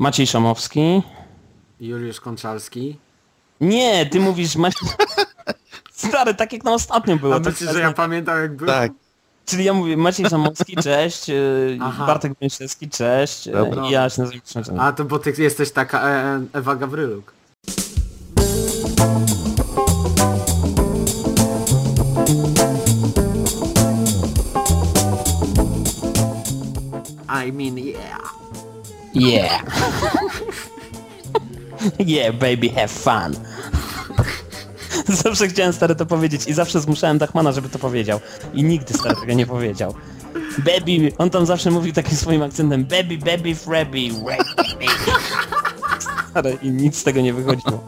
Maciej Szamowski. Juliusz Konczalski. Nie, ty mówisz Maciej... Stary, tak jak na ostatnim było. A to myślisz, że ja pamiętam jak było? Tak. Czyli ja mówię Maciej Szamowski, cześć, yy, Aha. Bartek Mięszewski, cześć, yy, Dobra. i ja się nazywam Krzysztof. A to bo ty jesteś taka e, Ewa Gawryluk. I mean yeah. Yeah. baby, have fun. Zawsze chciałem stary to powiedzieć i zawsze zmuszałem Dachmana, żeby to powiedział. I nigdy stary tego nie powiedział. Baby, on tam zawsze mówił takim swoim akcentem baby, baby, frabby. Stary, i nic z tego nie wychodziło.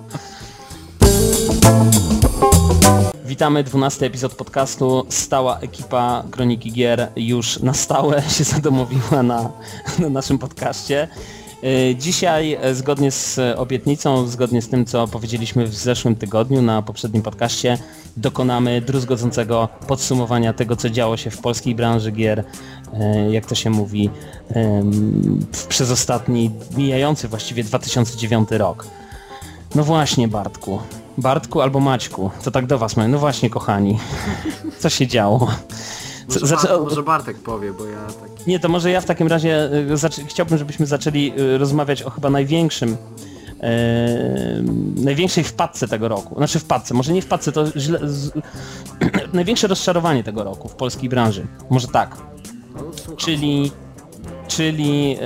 Witamy, 12 epizod podcastu. Stała ekipa Kroniki Gier już na stałe się zadomowiła na, na naszym podcaście. Yy, Dzisiaj, e, zgodnie z obietnicą, zgodnie z tym, co powiedzieliśmy w zeszłym tygodniu na poprzednim podcaście, dokonamy druzgodzącego podsumowania tego, co działo się w polskiej branży gier, e, jak to się mówi, przez ostatni, mijający właściwie 2009 rok. No właśnie, Bartku. Bartku albo Maćku. To tak do was mówię. No właśnie, kochani. Co się działo? Może, Co- zaczę- Bart, może Bartek powie, bo ja tak... Nie, to może ja w takim razie y, zaczę- chciałbym, żebyśmy zaczęli y, rozmawiać o chyba największym e, największej wpadce tego roku. Znaczy wpadce, może nie wpadce, to źle, z, największe rozczarowanie tego roku w polskiej branży. Może tak. No. Czyli, czyli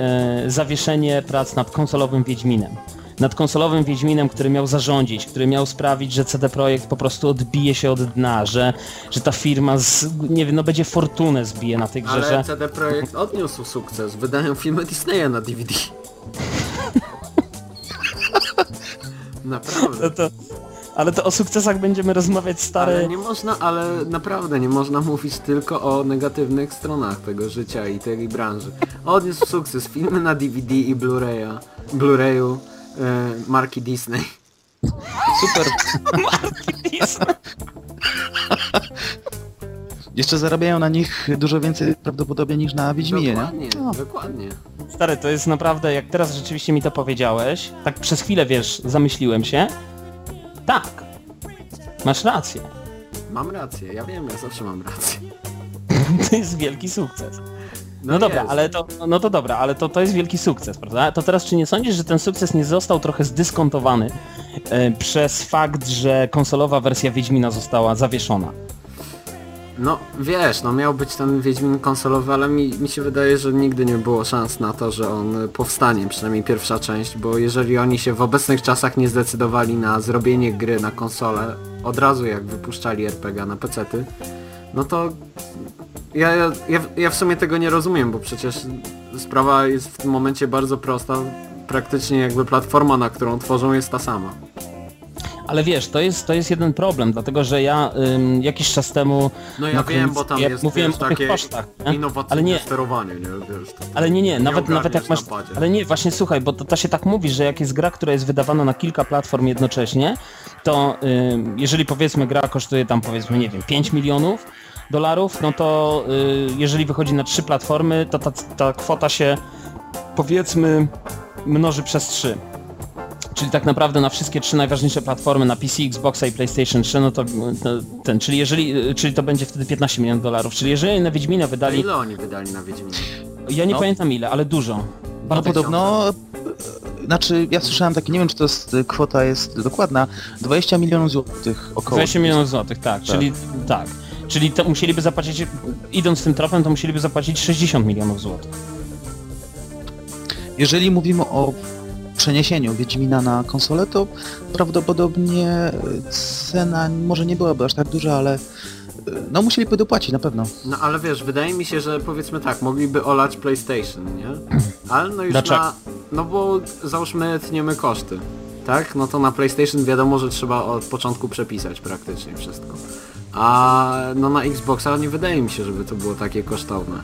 zawieszenie prac nad konsolowym Wiedźminem. Nad konsolowym Wiedźminem, który miał zarządzić, który miał sprawić, że CD Projekt po prostu odbije się od dna, że, że ta firma z, nie wiem, no będzie fortunę zbije na tej grze, Ale że... CD Projekt odniósł sukces. Wydają filmy Disneya na DVD. Naprawdę. No to, ale to o sukcesach będziemy rozmawiać stary. Ale nie można, ale naprawdę nie można mówić tylko o negatywnych stronach tego życia i tej branży. Odniósł sukces filmy na DVD i Blu-raya, Blu-rayu marki Disney. Super. Jeszcze zarabiają na nich dużo więcej prawdopodobnie niż na Wiedźminie, nie? Dokładnie, No. dokładnie. Stary, to jest naprawdę, jak teraz rzeczywiście mi to powiedziałeś, tak przez chwilę, wiesz, zamyśliłem się. Tak, masz rację. Mam rację, ja wiem, ja zawsze mam rację. To jest wielki sukces. No, dobra, ale to, no to dobra, ale to, to jest wielki sukces, prawda? To teraz czy nie sądzisz, że ten sukces nie został trochę zdyskontowany e, przez fakt, że konsolowa wersja Wiedźmina została zawieszona? No wiesz, no miał być ten Wiedźmin konsolowy, ale mi, mi się wydaje, że nigdy nie było szans na to, że on powstanie, przynajmniej pierwsza część, bo jeżeli oni się w obecnych czasach nie zdecydowali na zrobienie gry na konsolę, od razu jak wypuszczali RPG na pecety, no to ja, ja, ja, w sumie tego nie rozumiem, bo przecież sprawa jest w tym momencie bardzo prosta, praktycznie jakby platforma, na którą tworzą jest ta sama. Ale wiesz, to jest, to jest jeden problem, dlatego że ja ym, jakiś czas temu... No ja wiem, bo tam ja jest mówiłem wiesz, o takie kosztach, nie? innowacyjne ale nie, sterowanie, nie? Wiesz, Ale nie, nie, nawet, nawet jak masz... Ale nie, właśnie słuchaj, bo to, to się tak mówi, że jak jest gra, która jest wydawana na kilka platform jednocześnie, to ym, jeżeli powiedzmy gra kosztuje tam powiedzmy, nie wiem, 5 milionów dolarów, no to y, jeżeli wychodzi na trzy platformy, to ta, ta kwota się powiedzmy mnoży przez 3. Czyli tak naprawdę na wszystkie trzy najważniejsze platformy, na PC, Xboxa i PlayStation 3, no to, to ten, czyli jeżeli, czyli to będzie wtedy 15 milionów dolarów. Czyli jeżeli na Wiedźmina A wydali, ile oni wydali na Wiedźminie? ja nie No. pamiętam ile, ale dużo. No Bartek, podobno... e, Znaczy, ja słyszałem takie, nie wiem czy to jest, e, kwota jest dokładna, 20 milionów złotych około. 20 milionów złotych, tak, czyli tak. Czyli to musieliby zapłacić, idąc tym tropem, to musieliby zapłacić 60 milionów złotych. Jeżeli mówimy o przeniesieniu Wiedźmina na konsolę, to prawdopodobnie cena może nie byłaby aż tak duża, ale no musieliby dopłacić na pewno. No ale wiesz, wydaje mi się, że powiedzmy tak, mogliby olać PlayStation, nie? Ale no już Dlaczego? na... No bo załóżmy tniemy koszty, tak? No to na PlayStation wiadomo, że trzeba od początku przepisać praktycznie wszystko. A no na Xboxa nie wydaje mi się, żeby to było takie kosztowne.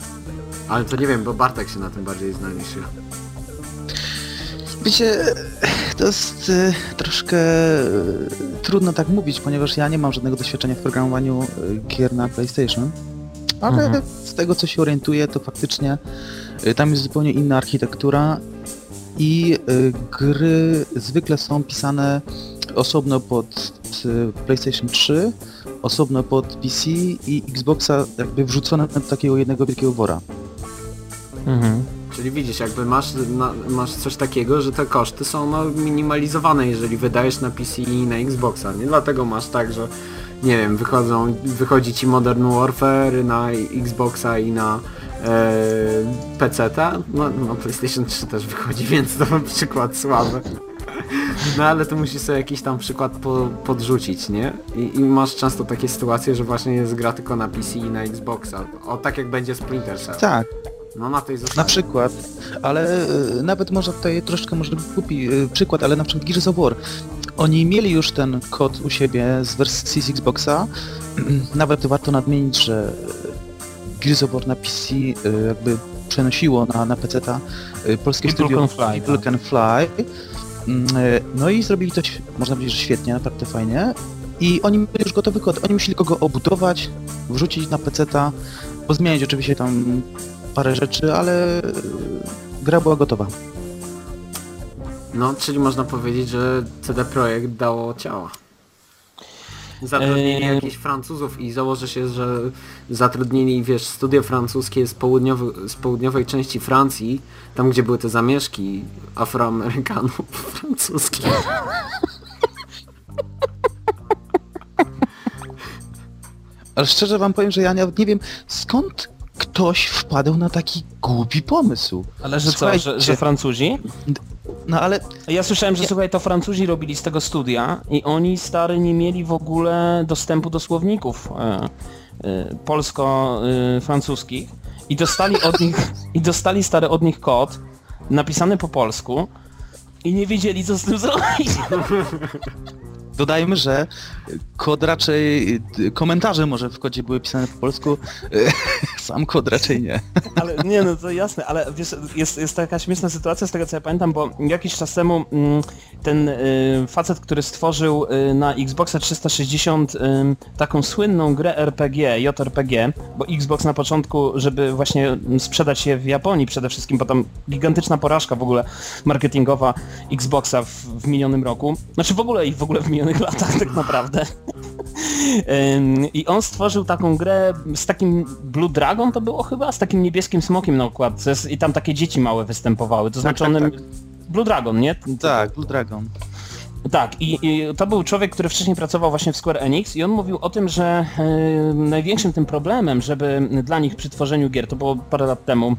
Ale to nie wiem, bo Bartek się na tym bardziej zna niż ja. Wiecie, to jest e, troszkę e, trudno tak mówić, ponieważ ja nie mam żadnego doświadczenia w programowaniu e, gier na PlayStation. Ale Mhm. z tego co się orientuję, to faktycznie e, tam jest zupełnie inna architektura i y, gry zwykle są pisane osobno pod y, PlayStation 3, osobno pod PC i Xboxa jakby wrzucone do takiego jednego wielkiego wora. Mhm. Czyli widzisz, jakby masz, na, masz coś takiego, że te koszty są no, minimalizowane, jeżeli wydajesz na PC i na Xboxa. Nie dlatego masz tak, że nie wiem, wychodzą, wychodzi ci Modern Warfare na Xboxa i na e, PC-ta. No, no PlayStation 3 też wychodzi, więc to przykład słaby. No ale to musisz sobie jakiś tam przykład po, podrzucić, nie? I, I masz często takie sytuacje, że właśnie jest gra tylko na PC i na Xboxa. O tak jak będzie Splinter Cell. Tak, No na tej zasadzie. na przykład, ale y, nawet można tutaj troszeczkę może głupi y, przykład, ale na przykład Gears of War. Oni mieli już ten kod u siebie z wersji z Xboxa. Nawet warto nadmienić, że Gears of War na PC y, jakby przenosiło na, na PC-ta y, polskie People studio Can Fly, People tak. Can Fly. Mm, y, No i zrobili to, ś- można powiedzieć, że świetnie, naprawdę fajnie. I oni mieli już gotowy kod, oni musieli go obudować, wrzucić na PC-ta, pozmieniać oczywiście tam parę rzeczy, ale gra była gotowa. No, czyli można powiedzieć, że CD Projekt dało ciała. Zatrudnili Eee. jakichś Francuzów i założę się, że zatrudnili, wiesz, studio francuskie z, południowy, z południowej części Francji, tam gdzie były te zamieszki Afroamerykanów francuskich. Ale szczerze wam powiem, że ja nawet nie wiem skąd ktoś wpadł na taki głupi pomysł. Ale że co, Słuchajcie. że, że Francuzi? No ale Ja słyszałem, że Nie. słuchaj, to Francuzi robili z tego studia i oni stary nie mieli w ogóle dostępu do słowników e, polsko-francuskich i dostali od nich i dostali stary od nich kod napisany po polsku i nie wiedzieli co z tym zrobić. dodajmy, że kod raczej, komentarze może w kodzie były pisane po polsku, sam kod raczej nie. Ale nie no to jasne, ale wiesz, jest, jest taka śmieszna sytuacja z tego co ja pamiętam, bo jakiś czas temu mm, ten y, facet, który stworzył y, na Xboxa 360 y, taką słynną grę RPG, JRPG, bo Xbox na początku, żeby właśnie sprzedać je w Japonii przede wszystkim, bo tam gigantyczna porażka w ogóle marketingowa Xboxa w, w minionym roku, znaczy w ogóle i w ogóle w minionych latach tak naprawdę. I on stworzył taką grę z takim Blue Dragon to było chyba, z takim niebieskim smokiem na okładce i tam takie dzieci małe występowały, to znaczy tak, one... tak. Blue Dragon, nie? Tak, Blue Dragon. Tak, i, i to był człowiek, który wcześniej pracował właśnie w Square Enix i on mówił o tym, że największym tym problemem, żeby dla nich przy tworzeniu gier, to było parę lat temu,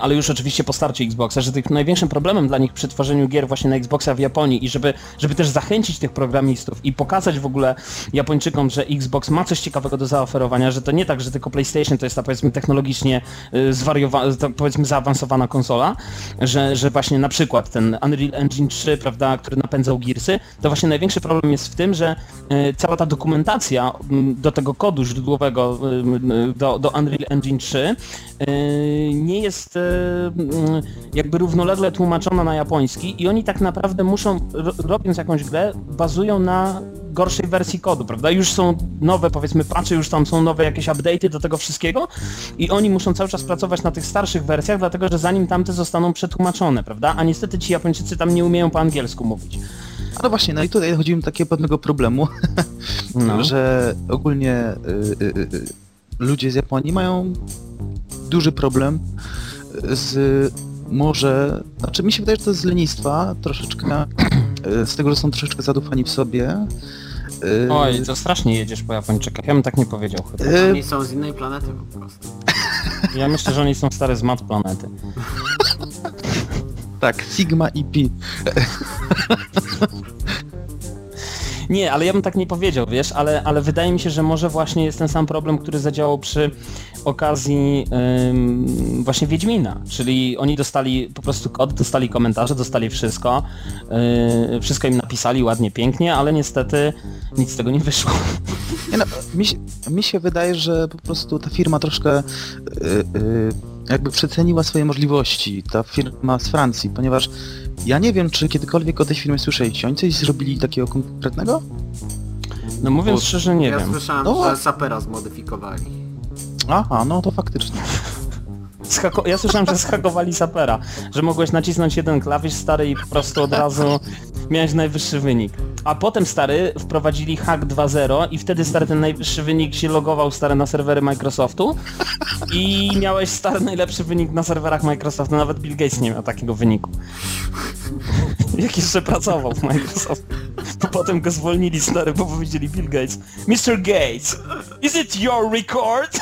ale już oczywiście po starcie Xboxa, że tym największym problemem dla nich przy tworzeniu gier właśnie na Xboxa w Japonii i żeby, żeby też zachęcić tych programistów i pokazać w ogóle Japończykom, że Xbox ma coś ciekawego do zaoferowania, że to nie tak, że tylko PlayStation to jest ta powiedzmy technologicznie y, zwariowana, powiedzmy zaawansowana konsola, że, że właśnie na przykład ten Unreal Engine 3, prawda, który napędzał Gearsy, to właśnie największy problem jest w tym, że y, cała ta dokumentacja mm, do tego kodu źródłowego y, y, do, do Unreal Engine 3 y, nie jest y, mm, jakby równolegle tłumaczona na japoński i oni tak naprawdę muszą, ro- robiąc jakąś grę, bazują na gorszej wersji kodu, prawda? Już są nowe, powiedzmy, patche, już tam są nowe jakieś update'y do tego wszystkiego i oni muszą cały czas pracować na tych starszych wersjach, dlatego że zanim tamte zostaną przetłumaczone, prawda? A niestety ci Japończycy tam nie umieją po angielsku mówić. Ale właśnie, no i tutaj dochodzi do takiego pewnego problemu, No. że ogólnie y, y, y, ludzie z Japonii mają duży problem z może, znaczy mi się wydaje, że to jest z lenistwa troszeczkę, y, z tego, że są troszeczkę zadufani w sobie. y, Oj, to strasznie jedziesz po Japończykach. Ja bym tak nie powiedział chyba. y, Oni są z innej planety po prostu. Ja myślę, że oni są stare z mat planety. tak, Sigma i Pi. Nie, ale ja bym tak nie powiedział, wiesz, ale, ale wydaje mi się, że może właśnie jest ten sam problem, który zadziałał przy okazji ym, właśnie Wiedźmina, czyli oni dostali po prostu kod, dostali komentarze, dostali wszystko, yy, wszystko im napisali ładnie, pięknie, ale niestety nic z tego nie wyszło. Nie no, mi, się, mi się wydaje, że po prostu ta firma troszkę y, y, jakby przeceniła swoje możliwości, ta firma z Francji, ponieważ ja nie wiem, czy kiedykolwiek o tej firmie słyszeliście. Oni coś zrobili takiego konkretnego? No mówiąc Bo szczerze, nie ja wiem. słyszałem, No. że Sapera zmodyfikowali. Aha, no to faktycznie. Ja słyszałem, że schakowali sapera, że mogłeś nacisnąć jeden klawisz stary i po prostu od razu miałeś najwyższy wynik. A potem stary wprowadzili hack 2.0 i wtedy stary ten najwyższy wynik się logował stary na serwery Microsoftu i miałeś stary najlepszy wynik na serwerach Microsoftu, nawet Bill Gates nie miał takiego wyniku. Jak jeszcze pracował w Microsoft. To potem go zwolnili stary, bo powiedzieli Bill Gates Mr. Gates, is it your record?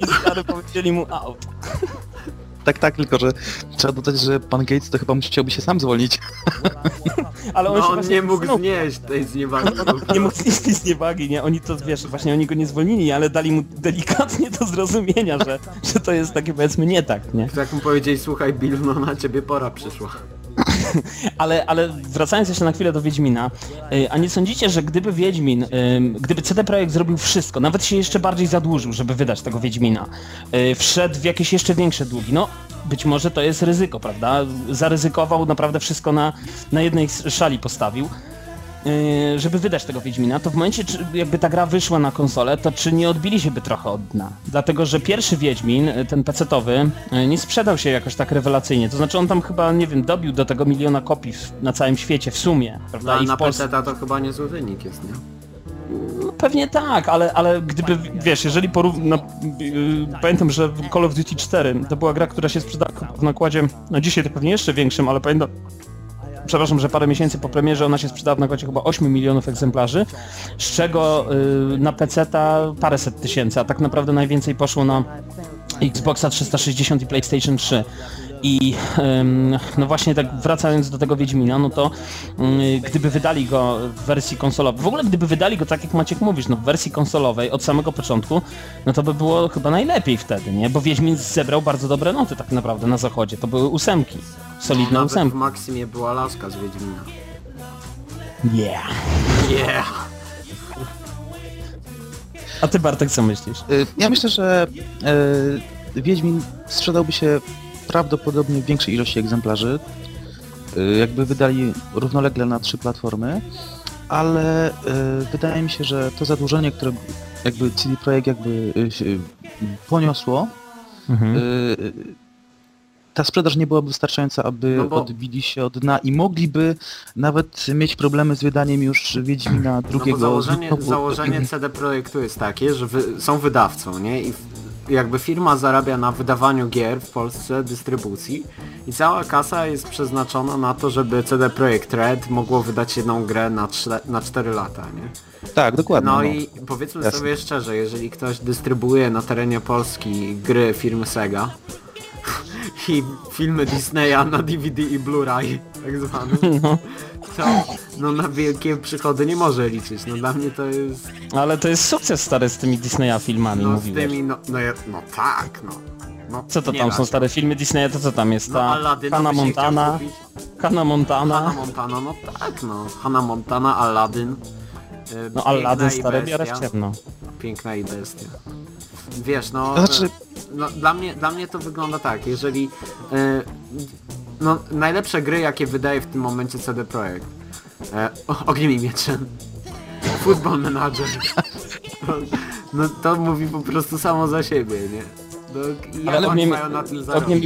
I stary powiedzieli mu out. Tak, tak, tylko że trzeba dodać, że pan Gates to chyba chciałby się sam zwolnić. Ale on, No się on właśnie nie mógł znów- znieść tej zniewagi. Nie mógł znieść tej zniewagi, nie? Oni to, wiesz, właśnie oni go nie zwolnili, ale dali mu delikatnie do zrozumienia, że, że to jest takie powiedzmy nie tak, nie? Tak mu powiedzieli, słuchaj Bill, no na ciebie pora przyszła. Ale, ale wracając jeszcze na chwilę do Wiedźmina, y, a nie sądzicie, że gdyby Wiedźmin, gdyby CD Projekt zrobił wszystko, nawet się jeszcze bardziej zadłużył, żeby wydać tego Wiedźmina, y, wszedł w jakieś jeszcze większe długi, no być może to jest ryzyko, prawda? Zaryzykował naprawdę wszystko na, na jednej szali postawił. Y, Żeby wydać tego Wiedźmina, to w momencie, czy jakby ta gra wyszła na konsolę, to czy nie odbili się by trochę od dna? Dlatego, że pierwszy Wiedźmin, y, ten pecetowy, y, nie sprzedał się jakoś tak rewelacyjnie. To znaczy on tam chyba, nie wiem, dobił do tego miliona kopii na całym świecie w sumie, prawda? A I na Polsce. To chyba niezły wynik jest, nie? No, pewnie tak, ale, ale gdyby, wiesz, jeżeli porówna... Yy, pamiętam, że w Call of Duty 4 to była gra, która się sprzedała w nakładzie, no dzisiaj to pewnie jeszcze większym, ale pamiętam, przepraszam, że parę miesięcy po premierze ona się sprzedała w nakładzie chyba 8 milionów egzemplarzy, z czego yy, na PC-ta paręset tysięcy, a tak naprawdę najwięcej poszło na Xboxa 360 i PlayStation 3. I no właśnie tak wracając do tego Wiedźmina, no to yy, gdyby wydali go w wersji konsolowej, w ogóle gdyby wydali go tak jak Maciek mówisz, no w wersji konsolowej od samego początku, no to by było chyba najlepiej wtedy, nie? Bo Wiedźmin zebrał bardzo dobre noty tak naprawdę na zachodzie, to były ósemki, solidne Nawet w ósemki. Maximie była laska z Wiedźmina. Yeah. Yeah! A ty Bartek co myślisz? Y, Ja myślę, że e, Wiedźmin sprzedałby się prawdopodobnie w większej ilości egzemplarzy, y, jakby wydali równolegle na trzy platformy, ale e, wydaje mi się, że to zadłużenie, które jakby CD Projekt jakby y, się poniosło, Mhm. y, ta sprzedaż nie byłaby wystarczająca, aby No bo- odbili się od dna i mogliby nawet mieć problemy z wydaniem już Wiedźmina No bo drugiego. założenie, założenie CD Projektu jest takie, że wy, są wydawcą, nie? I w- jakby firma zarabia na wydawaniu gier w Polsce, dystrybucji i cała kasa jest przeznaczona na to, żeby CD Projekt Red mogło wydać jedną grę na, na 4 lata, nie? Tak, dokładnie. No no. i powiedzmy Jasne. sobie szczerze, jeżeli ktoś dystrybuuje na terenie Polski gry firmy Sega i filmy Disneya na DVD i Blu-ray, tak zwany, No, to no na wielkie przychody nie może liczyć. No dla mnie to jest ale to jest sukces stary z tymi Disneya filmami, no z mówiłeś. tymi, no, no, ja- no tak, no. no Co to nie tam da są się. stare filmy Disneya, to co tam jest? No Ta Aladyna Hannah by się chciał Montana, kupić. Hannah Montana, Hannah Montana, no tak, no. Hannah Montana, Aladdin. e, no Piękna Aladdin i stary biorę w ciemno. Piękna i bestia. Wiesz, no, znaczy- e, no dla, mnie, dla mnie to wygląda tak, jeżeli e, no, najlepsze gry jakie wydaje w tym momencie CD Projekt e, o- Ogniem i Mieczem Football Manager no, no to mówi po prostu samo za siebie, nie? No, i jak Ale na tym ogniem,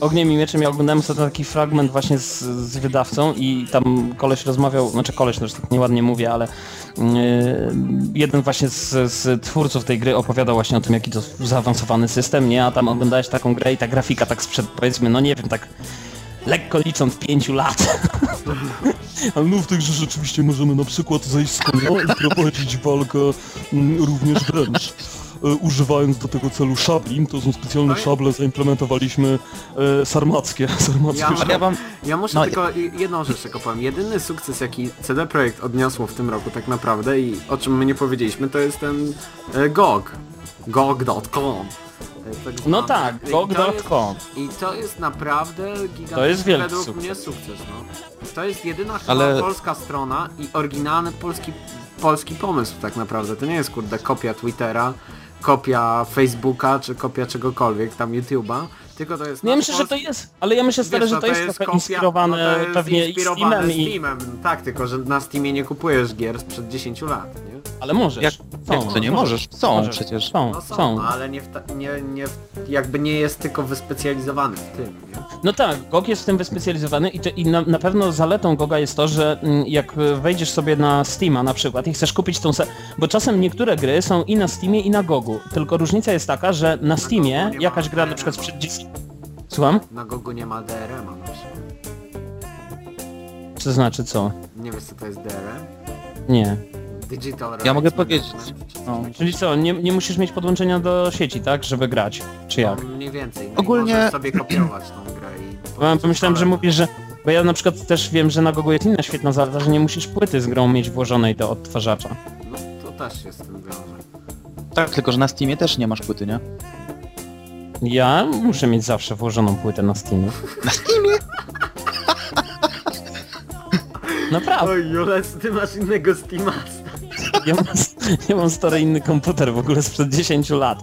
ogniem i mieczem ja oglądałem sobie taki fragment właśnie z, z wydawcą i tam koleś rozmawiał, znaczy koleś, no tak nieładnie mówię, ale yy, jeden właśnie z, z twórców tej gry opowiadał właśnie o tym, jaki to zaawansowany system, nie? A tam oglądałeś taką grę i ta grafika tak sprzed, powiedzmy, no nie wiem, tak lekko licząc pięciu lat. Ale no w grze rzeczywiście możemy na przykład zejść z konia i prowadzić walkę mm, również wręcz. E, używając do tego celu szabli, to są specjalne szable, zaimplementowaliśmy e, sarmackie, sarmackie Ja- szable. Ja wam... Ja muszę No tylko jedną rzecz tylko powiem. Jedyny sukces jaki CD Projekt odniosło w tym roku tak naprawdę i o czym my nie powiedzieliśmy to jest ten e, GOG. GOG.com. Tak No tak, GOG.com. I to jest naprawdę gigantyczny To jest wielki według sukces. mnie sukces. No. To jest jedyna Ale- polska strona i oryginalny polski, polski pomysł tak naprawdę. To nie jest kurde kopia Twittera, kopia Facebooka czy kopia czegokolwiek, tam YouTube'a, tylko to jest No ja myślę, że to jest, ale ja myślę stary, Wiesz, że no to jest trochę kopia- inspirowane no to jest pewnie i inspirowane Steamem i... Steamem. Tak, tylko że na Steamie nie kupujesz gier sprzed 10 lat, nie? Ale możesz. Jak- są. Jak to nie możesz? Są Możesz. przecież. Są, No są, są. ale nie, w ta, nie, nie w, jakby nie jest tylko wyspecjalizowany w tym, nie? No tak, GOG jest w tym wyspecjalizowany i, to, i na, na pewno zaletą GOGa jest to, że mm, jak wejdziesz sobie na Steama na przykład i chcesz kupić tą se... Bo czasem niektóre gry są i na Steamie i na GOGu, tylko różnica jest taka, że na Steamie jakaś gra na przykład sprzed 10... Słucham? Na Gogu nie ma DRM-a na przykład. Co to znaczy co? Nie wiesz co to jest DRM? Nie. Digital Ja mogę powiedzieć. Management. No. Czyli co, nie, nie musisz mieć podłączenia do sieci, tak? Żeby grać? Czy jak? No, mniej więcej. No Ogólnie- możesz sobie kopiować tą grę i... Ja pomyślałem, że mówisz, że... Bo ja na przykład też wiem, że na GOGu jest inna świetna zaleta, że nie musisz płyty z grą mieć włożonej do odtwarzacza. No to też się z tym wiąże. Tak, tylko że na Steamie też nie masz płyty, nie? Ja muszę mieć zawsze włożoną płytę na Steamie. Na Steamie? Naprawdę. Oj, Jules, ty masz innego Steama. Ja mam, ja mam stary inny komputer w ogóle sprzed 10 lat.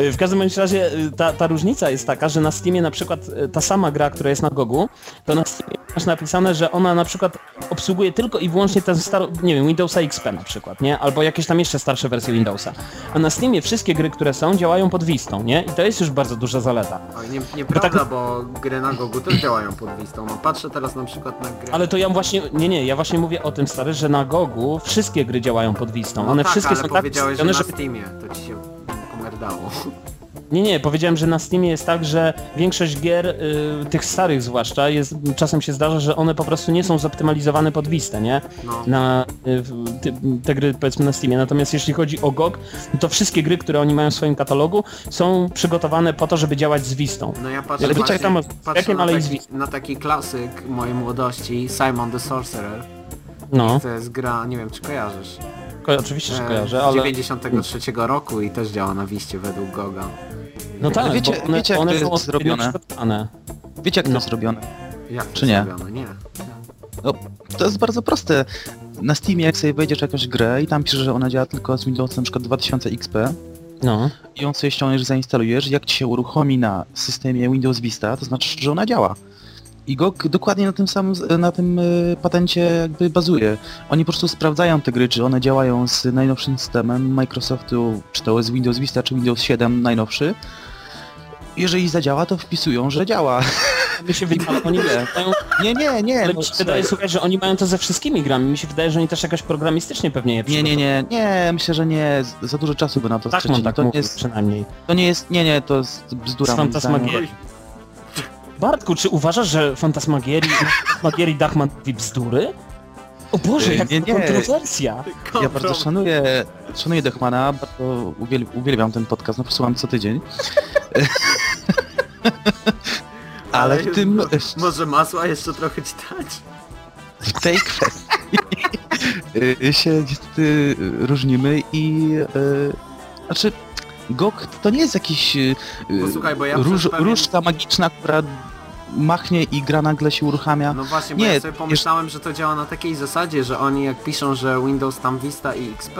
Y, W każdym bądź razie y, ta, ta różnica jest taka, że na Steamie na przykład y, ta sama gra, która jest na Gogu, to na Steamie masz napisane, że ona na przykład obsługuje tylko i wyłącznie ten stary, nie wiem, Windowsa XP na przykład, nie? Albo jakieś tam jeszcze starsze wersje Windowsa. A na Steamie wszystkie gry, które są, działają pod Vistą, nie? I to jest już bardzo duża zaleta. Oj, nie, nieprawda, tak- bo gry na Gogu też działają pod Vistą. No patrzę teraz na przykład na grę... Ale to ja właśnie, nie, nie, ja właśnie mówię o tym stary, że na Gogu wszystkie gry działają pod Vistą. no One tak, wszystkie ale są tak powiedziałeś, że na żeby Steamie, to ci się pomerdało. Nie, nie, powiedziałem, że na Steamie jest tak, że większość gier, y, tych starych zwłaszcza, jest, czasem się zdarza, że one po prostu nie są zoptymalizowane pod Vistę, nie? No. Na y, te gry powiedzmy na Steamie. Natomiast jeśli chodzi o GOG, to wszystkie gry, które oni mają w swoim katalogu są przygotowane po to, żeby działać z Vistą. No ja patrzę, Ale wiecie, właśnie- jak tam patrzę jakiem, na, taki, na taki klasyk mojej młodości, Simon the Sorcerer. No, To jest gra, nie wiem czy kojarzysz. Ko oczywiście, że E, kojarzę, z ale... 93 roku i też działa na Wiście według Goga. No tak, wiecie- bo one, wiecie, jak one to jest zrobione? Wiecie jak to No. jest robione? Jak to Czy nie? zrobione? Nie. No, to jest bardzo proste. Na Steamie jak sobie wejdziesz jakąś grę i tam pisze, że ona działa tylko z Windowsem na przykład 2000 XP No. i ją sobie ściągniesz, zainstalujesz, jak ci się uruchomi na systemie Windows Vista, to znaczy, że ona działa. I GOG dokładnie na tym samym, na tym y, patencie jakby bazuje. Oni po prostu sprawdzają te gry, czy one działają z najnowszym systemem Microsoftu, czy to jest Windows Vista, czy Windows 7 najnowszy. Jeżeli zadziała, to wpisują, że działa. Mi się wydaje, oni mają, Nie, nie, nie. ale no, mi się wydaje, słuchaj, że oni mają to ze wszystkimi grami. Mi się wydaje, że oni też jakoś programistycznie pewnie je Nie, nie, nie, nie, myślę, że nie, za dużo czasu by na to Tak on tak to, nie mówił jest, przynajmniej. to nie jest, nie, nie, to jest bzdura. Fantasmagierii. Bartku, czy uważasz, że Fantasmagierii, Fantasmagierii Dachman mówi bzdury? O Boże, jak nie, nie. kontrowersja! Ja bardzo szanuję, szanuję Dechmana, bardzo uwiel, uwielbiam ten podcast, no co tydzień. Ale w tym, mo- Może masła jeszcze trochę ci dać? w tej kwestii się niestety różnimy i y, znaczy GOG to nie jest jakiś y, Posłuchaj, bo ja róż, pewien- różdżka magiczna, która machnie i gra nagle się uruchamia. No właśnie, bo Nie, ja sobie pomyślałem, że to działa na takiej zasadzie, że oni jak piszą, że Windows tam Vista i XP,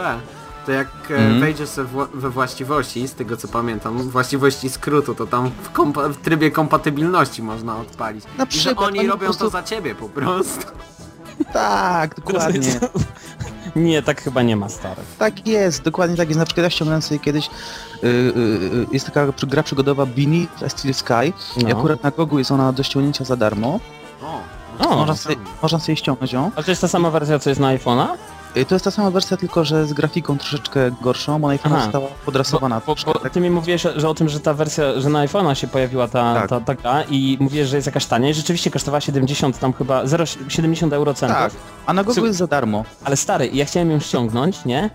to jak e, Mhm. wejdziesz we właściwości, z tego co pamiętam, właściwości skrótu, to tam w, kompa- w trybie kompatybilności można odpalić. Na I że przykład oni oni robią prostu- to za ciebie po prostu. Tak, dokładnie. Nie, tak chyba nie ma, stary. Tak jest, dokładnie tak jest. Na przykład ja ściągnąłem sobie kiedyś, y, y, y, jest taka gra przygodowa Beanie Steel Sky i No. akurat na Gogu jest ona do ściągnięcia za darmo. O, O, Można sobie, można sobie ściągnąć ją. Ale to jest ta sama wersja, co jest na iPhone'a? Y, To jest ta sama wersja, tylko że z grafiką troszeczkę gorszą, bo na iPhone Aha. została podrasowana. Bo, bo, troszkę, tak. ty mi mówiłeś, że o tym, że ta wersja, że na iPhone'a się pojawiła ta, Tak. ta, ta gra i mówiłeś, że jest jakaś tania i rzeczywiście kosztowała 70 tam chyba 0,70 euro centów. tak, a na Słuch- jest za darmo. Ale stary, ja chciałem ją ściągnąć, nie?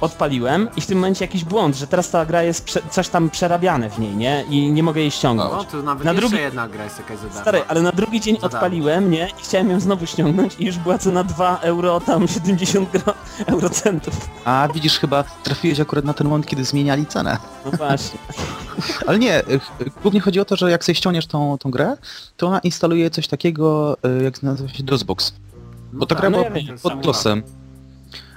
Odpaliłem i w tym momencie jakiś błąd, że teraz ta gra jest prze, coś tam przerabiane w niej, nie? I nie mogę jej ściągnąć. tu nawet Na jeszcze drugi- jedna gra jest jakaś za darmo. Stary, ale na drugi dzień odpaliłem, nie? I chciałem ją znowu ściągnąć i już była cena 2 euro, tam 70 gro, eurocentów. A widzisz, chyba trafiłeś akurat na ten moment, kiedy zmieniali cenę. No właśnie. Ale nie, głównie chodzi o to, że jak sobie ściągniesz tą, tą grę, to ona instaluje coś takiego, y, jak nazywa się DOSBox. Bo ta tak, gra no była ja pod DOSem.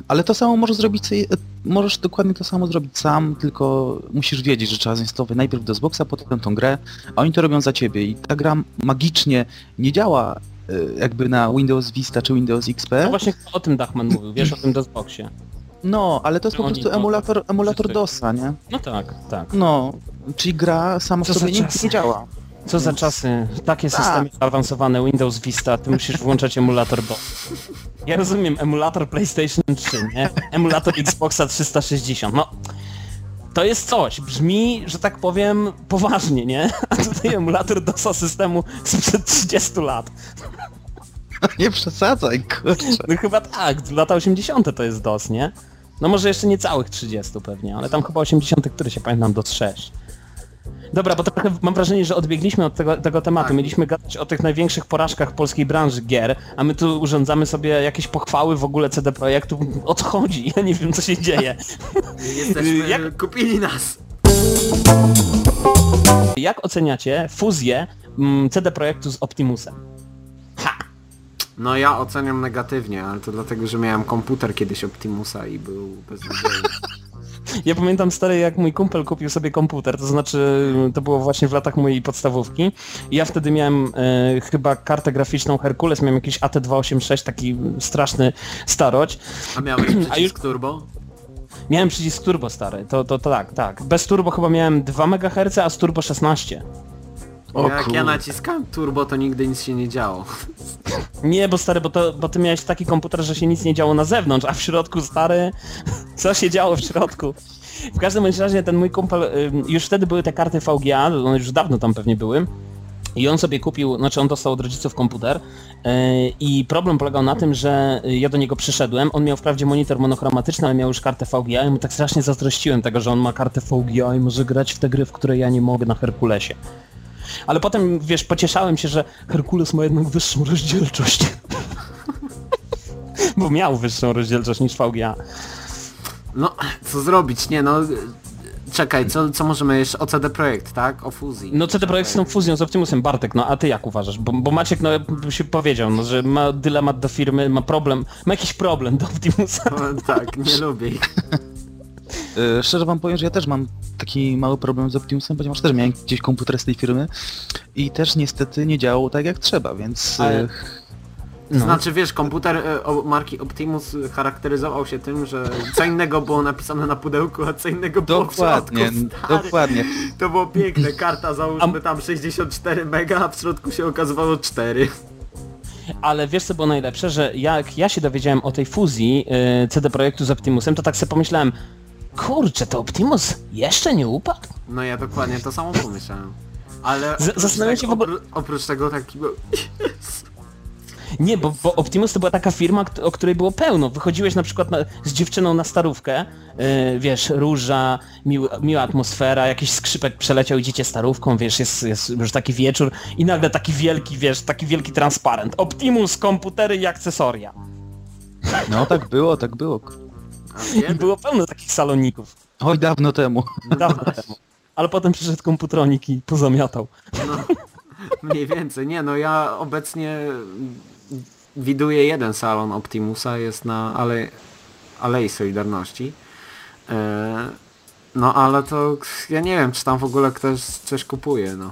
Ale to samo możesz zrobić sobie, możesz dokładnie to samo zrobić sam, tylko musisz wiedzieć, że trzeba zainstalować najpierw DOSBoxa, potem tą grę, a oni to robią za ciebie i ta gra magicznie nie działa y, jakby na Windows Vista czy Windows XP. No właśnie o tym Dachman mówił, wiesz o tym DOSBoxie. No, ale to jest po Oni prostu to- emulator, emulator DOSa, nie? No tak, tak. No, czyli gra sama w sobie czasy. nie działa. Co za czasy, takie Tak. systemy zaawansowane, Windows Vista, ty musisz włączać emulator do. Ja rozumiem, emulator PlayStation 3, nie? Emulator Xboxa 360, no... To jest coś, brzmi, że tak powiem, poważnie, nie? A tutaj emulator DOSa systemu sprzed 30 lat. Nie przesadzaj, kurczę. No chyba tak, lata 80 to jest DOS, nie? No może jeszcze nie całych 30 pewnie, ale tam chyba 80 które się pamiętam DOS 6. Dobra, bo trochę mam wrażenie, że odbiegliśmy od tego, tego tematu. Tak. Mieliśmy gadać o tych największych porażkach polskiej branży gier, a my tu urządzamy sobie jakieś pochwały w ogóle CD Projektu. Odchodzi, ja nie wiem co się dzieje. Jesteśmy, Jak- kupili nas. Jak oceniacie fuzję mm, CD Projektu z Optimusem? No ja oceniam negatywnie, ale to dlatego, że miałem komputer kiedyś Optimusa i był beznadziejny. Ja pamiętam stary, jak mój kumpel kupił sobie komputer, to znaczy to było właśnie w latach mojej podstawówki. I ja wtedy miałem e, chyba kartę graficzną Herkules, miałem jakiś AT286, taki straszny staroć. A miałeś A już- przycisk turbo? Miałem przycisk turbo stary, to, to, to tak, tak. Bez turbo chyba miałem 2 MHz, a z turbo 16. O Jak ja kurde. naciskałem turbo, to nigdy nic się nie działo. Nie, bo stary, bo, to, bo ty miałeś taki komputer, że się nic nie działo na zewnątrz, a w środku stary, co się działo w środku? W każdym bądź razie ten mój kumpel, już wtedy były te karty VGA, one już dawno tam pewnie były. I on sobie kupił, znaczy on dostał od rodziców komputer yy, i problem polegał na tym, że y, ja do niego przyszedłem, on miał wprawdzie monitor monochromatyczny, ale miał już kartę VGA i mu tak strasznie zazdrościłem tego, że on ma kartę VGA i może grać w te gry, w które ja nie mogę na Herkulesie. Ale potem, wiesz, pocieszałem się, że Herkules ma jednak wyższą rozdzielczość. Bo miał wyższą rozdzielczość niż VGA. No, co zrobić? Nie no... Czekaj, co, co możemy jeszcze... O CD Projekt, tak? O fuzji. No CD Projekt z tą fuzją z Optimusem, Bartek, no a ty jak uważasz? Bo, bo Maciek no się powiedział, no, że ma dylemat do firmy, ma problem, ma jakiś problem do Optimusa. O, tak, nie lubię ich. E, Szczerze wam powiem, że ja też mam taki mały problem z Optimusem, ponieważ też miałem gdzieś komputer z tej firmy i też niestety nie działał tak jak trzeba, więc... e, Ale- No. Znaczy wiesz, komputer o, marki Optimus charakteryzował się tym, że co innego było napisane na pudełku, a co innego było Dokładnie, w środku. Stary, dokładnie. To było piękne, karta załóżmy tam 64 mega, a w środku się okazywało 4. Ale wiesz co było najlepsze, że jak ja się dowiedziałem o tej fuzji CD Projektu z Optimusem, to tak sobie pomyślałem, kurczę, to Optimus jeszcze nie upadł? No ja dokładnie to samo pomyślałem. Ale Z- oprócz zastanawiam się tego, w ogóle- opró- oprócz tego taki był... Nie, bo, bo Optimus to była taka firma, kt- o której było pełno. Wychodziłeś na przykład na, z dziewczyną na starówkę, yy, wiesz, róża, miły, miła atmosfera, jakiś skrzypek przeleciał, idziecie starówką, wiesz, jest, jest już taki wieczór i nagle taki wielki, wiesz, taki wielki transparent. Optimus, komputery i akcesoria. No tak było, tak było. I było pełno takich saloników. Oj, dawno temu. Dawno temu. Ale potem przyszedł komputronik i pozamiatał. No, mniej więcej. Nie no, ja obecnie widuję jeden salon Optimusa, jest na Ale... Alei Solidarności. E, No ale to ja nie wiem, czy tam w ogóle ktoś coś kupuje, no.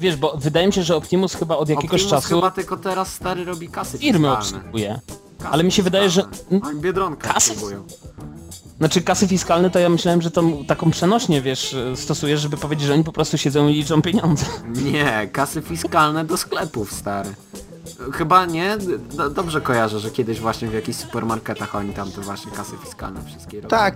Wiesz, bo wydaje mi się, że Optimus chyba od jakiegoś Optimus czasu chyba tylko teraz stary robi kasy firmy obsługuje. Kasy Ale mi się wydaje, że... A Biedronka Kasy? obsługują. Znaczy kasy fiskalne to ja myślałem, że to taką przenośnie, wiesz, stosujesz, żeby powiedzieć, że oni po prostu siedzą i liczą pieniądze. Nie, kasy fiskalne do sklepów, stary. Chyba nie? Do, dobrze kojarzę, że kiedyś właśnie w jakichś supermarketach oni tam te właśnie kasy fiskalne wszystkie robią. Tak,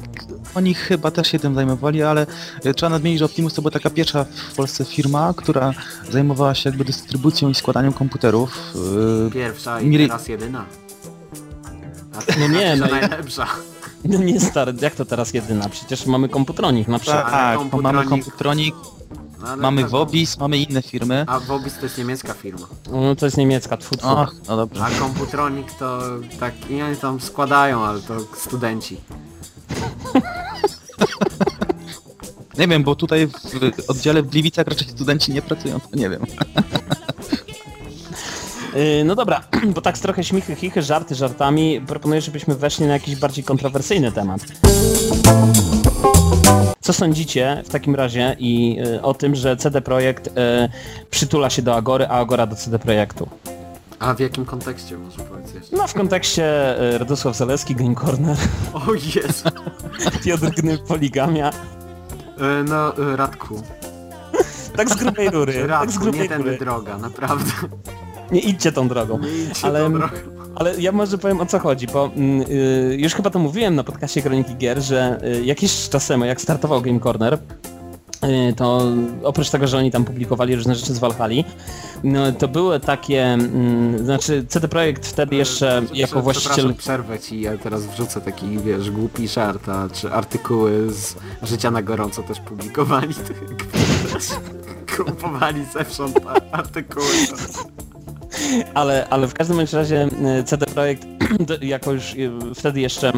oni chyba też się tym zajmowali, ale e, trzeba nadmienić, że Optimus to była taka pierwsza w Polsce firma, która zajmowała się jakby dystrybucją i składaniem komputerów. e, Pierwsza i Mieli- teraz jedyna. No nie, no najlepsza. No nie stary, jak to teraz jedyna? Przecież mamy komputronik na przykład. Tak, to mamy komputronik- komputronik, No, ale mamy Wobis, mamy inne firmy. A Wobis to jest niemiecka firma. No to jest niemiecka, tfu, tfu. Ach, no dobrze. A komputronik to tak, i oni tam składają, ale to studenci. Nie wiem, bo tutaj w oddziale w Gliwicach raczej studenci nie pracują, to nie wiem. Yy, no dobra, bo tak trochę śmichy, chichy, żarty żartami, proponuję, żebyśmy weszli na jakiś bardziej kontrowersyjny temat. Co sądzicie w takim razie i y, o tym, że CD Projekt y, przytula się do Agory, a Agora do CD Projektu? A w jakim kontekście może powiedz jeszcze? No w kontekście Radosław Zaleski, Game Corner, O Jezu! Piotr Gny, Poligamia. E, No, e, Radku. Tak z grubej rury, tak z Radku, grubej nie tędy rury. droga, naprawdę. Nie idźcie tą drogą. Nie idźcie Ale- tą drogą. Ale ja może powiem o co chodzi, bo mm, y, już chyba to mówiłem na podcaście Kroniki Gier, że y, jakiś czas temu, jak startował Game Corner, y, to oprócz tego, że oni tam publikowali różne rzeczy z Valhalla, no to były takie, mm, znaczy CD Projekt wtedy jeszcze jako właściciel... Przerwę ci, ja teraz wrzucę taki, wiesz, głupi żart, a czy artykuły z życia na gorąco też publikowali, tak kupowali zewsząd artykuły. Ale, ale w każdym razie y, CD Projekt jako już y, wtedy jeszcze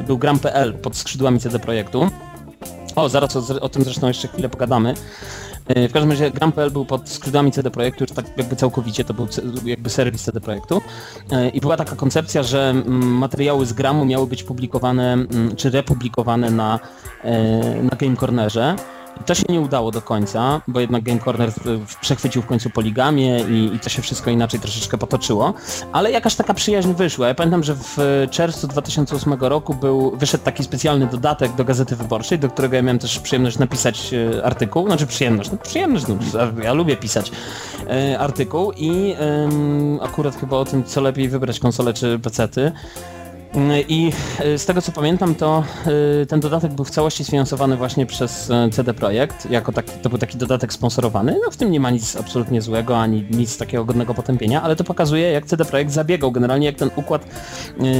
y, był Gram.pl pod skrzydłami CD Projektu. O, zaraz o, o tym zresztą jeszcze chwilę pogadamy. W każdym razie Gram.pl był pod skrzydłami CD Projektu, już tak jakby całkowicie, to był jakby serwis CD Projektu. I była taka koncepcja, że materiały z Gramu miały być publikowane, czy republikowane na, na Game Cornerze. To się nie udało do końca, bo jednak Game Corner w- przechwycił w końcu poligamię i, i to się wszystko inaczej troszeczkę potoczyło. Ale jakaś taka przyjaźń wyszła. Ja pamiętam, że w czerwcu 2008 roku był, wyszedł taki specjalny dodatek do Gazety Wyborczej, do którego ja miałem też przyjemność napisać e, artykuł. Znaczy przyjemność, no przyjemność, no, ja lubię pisać e, artykuł i akurat chyba o tym, co lepiej wybrać, konsole czy pecety. I e, z tego co pamiętam, to e, ten dodatek był w całości sfinansowany właśnie przez e, CD Projekt, jako taki, to był taki dodatek sponsorowany. No w tym nie ma nic absolutnie złego, ani nic takiego godnego potępienia, ale to pokazuje jak CD Projekt zabiegał, generalnie jak ten układ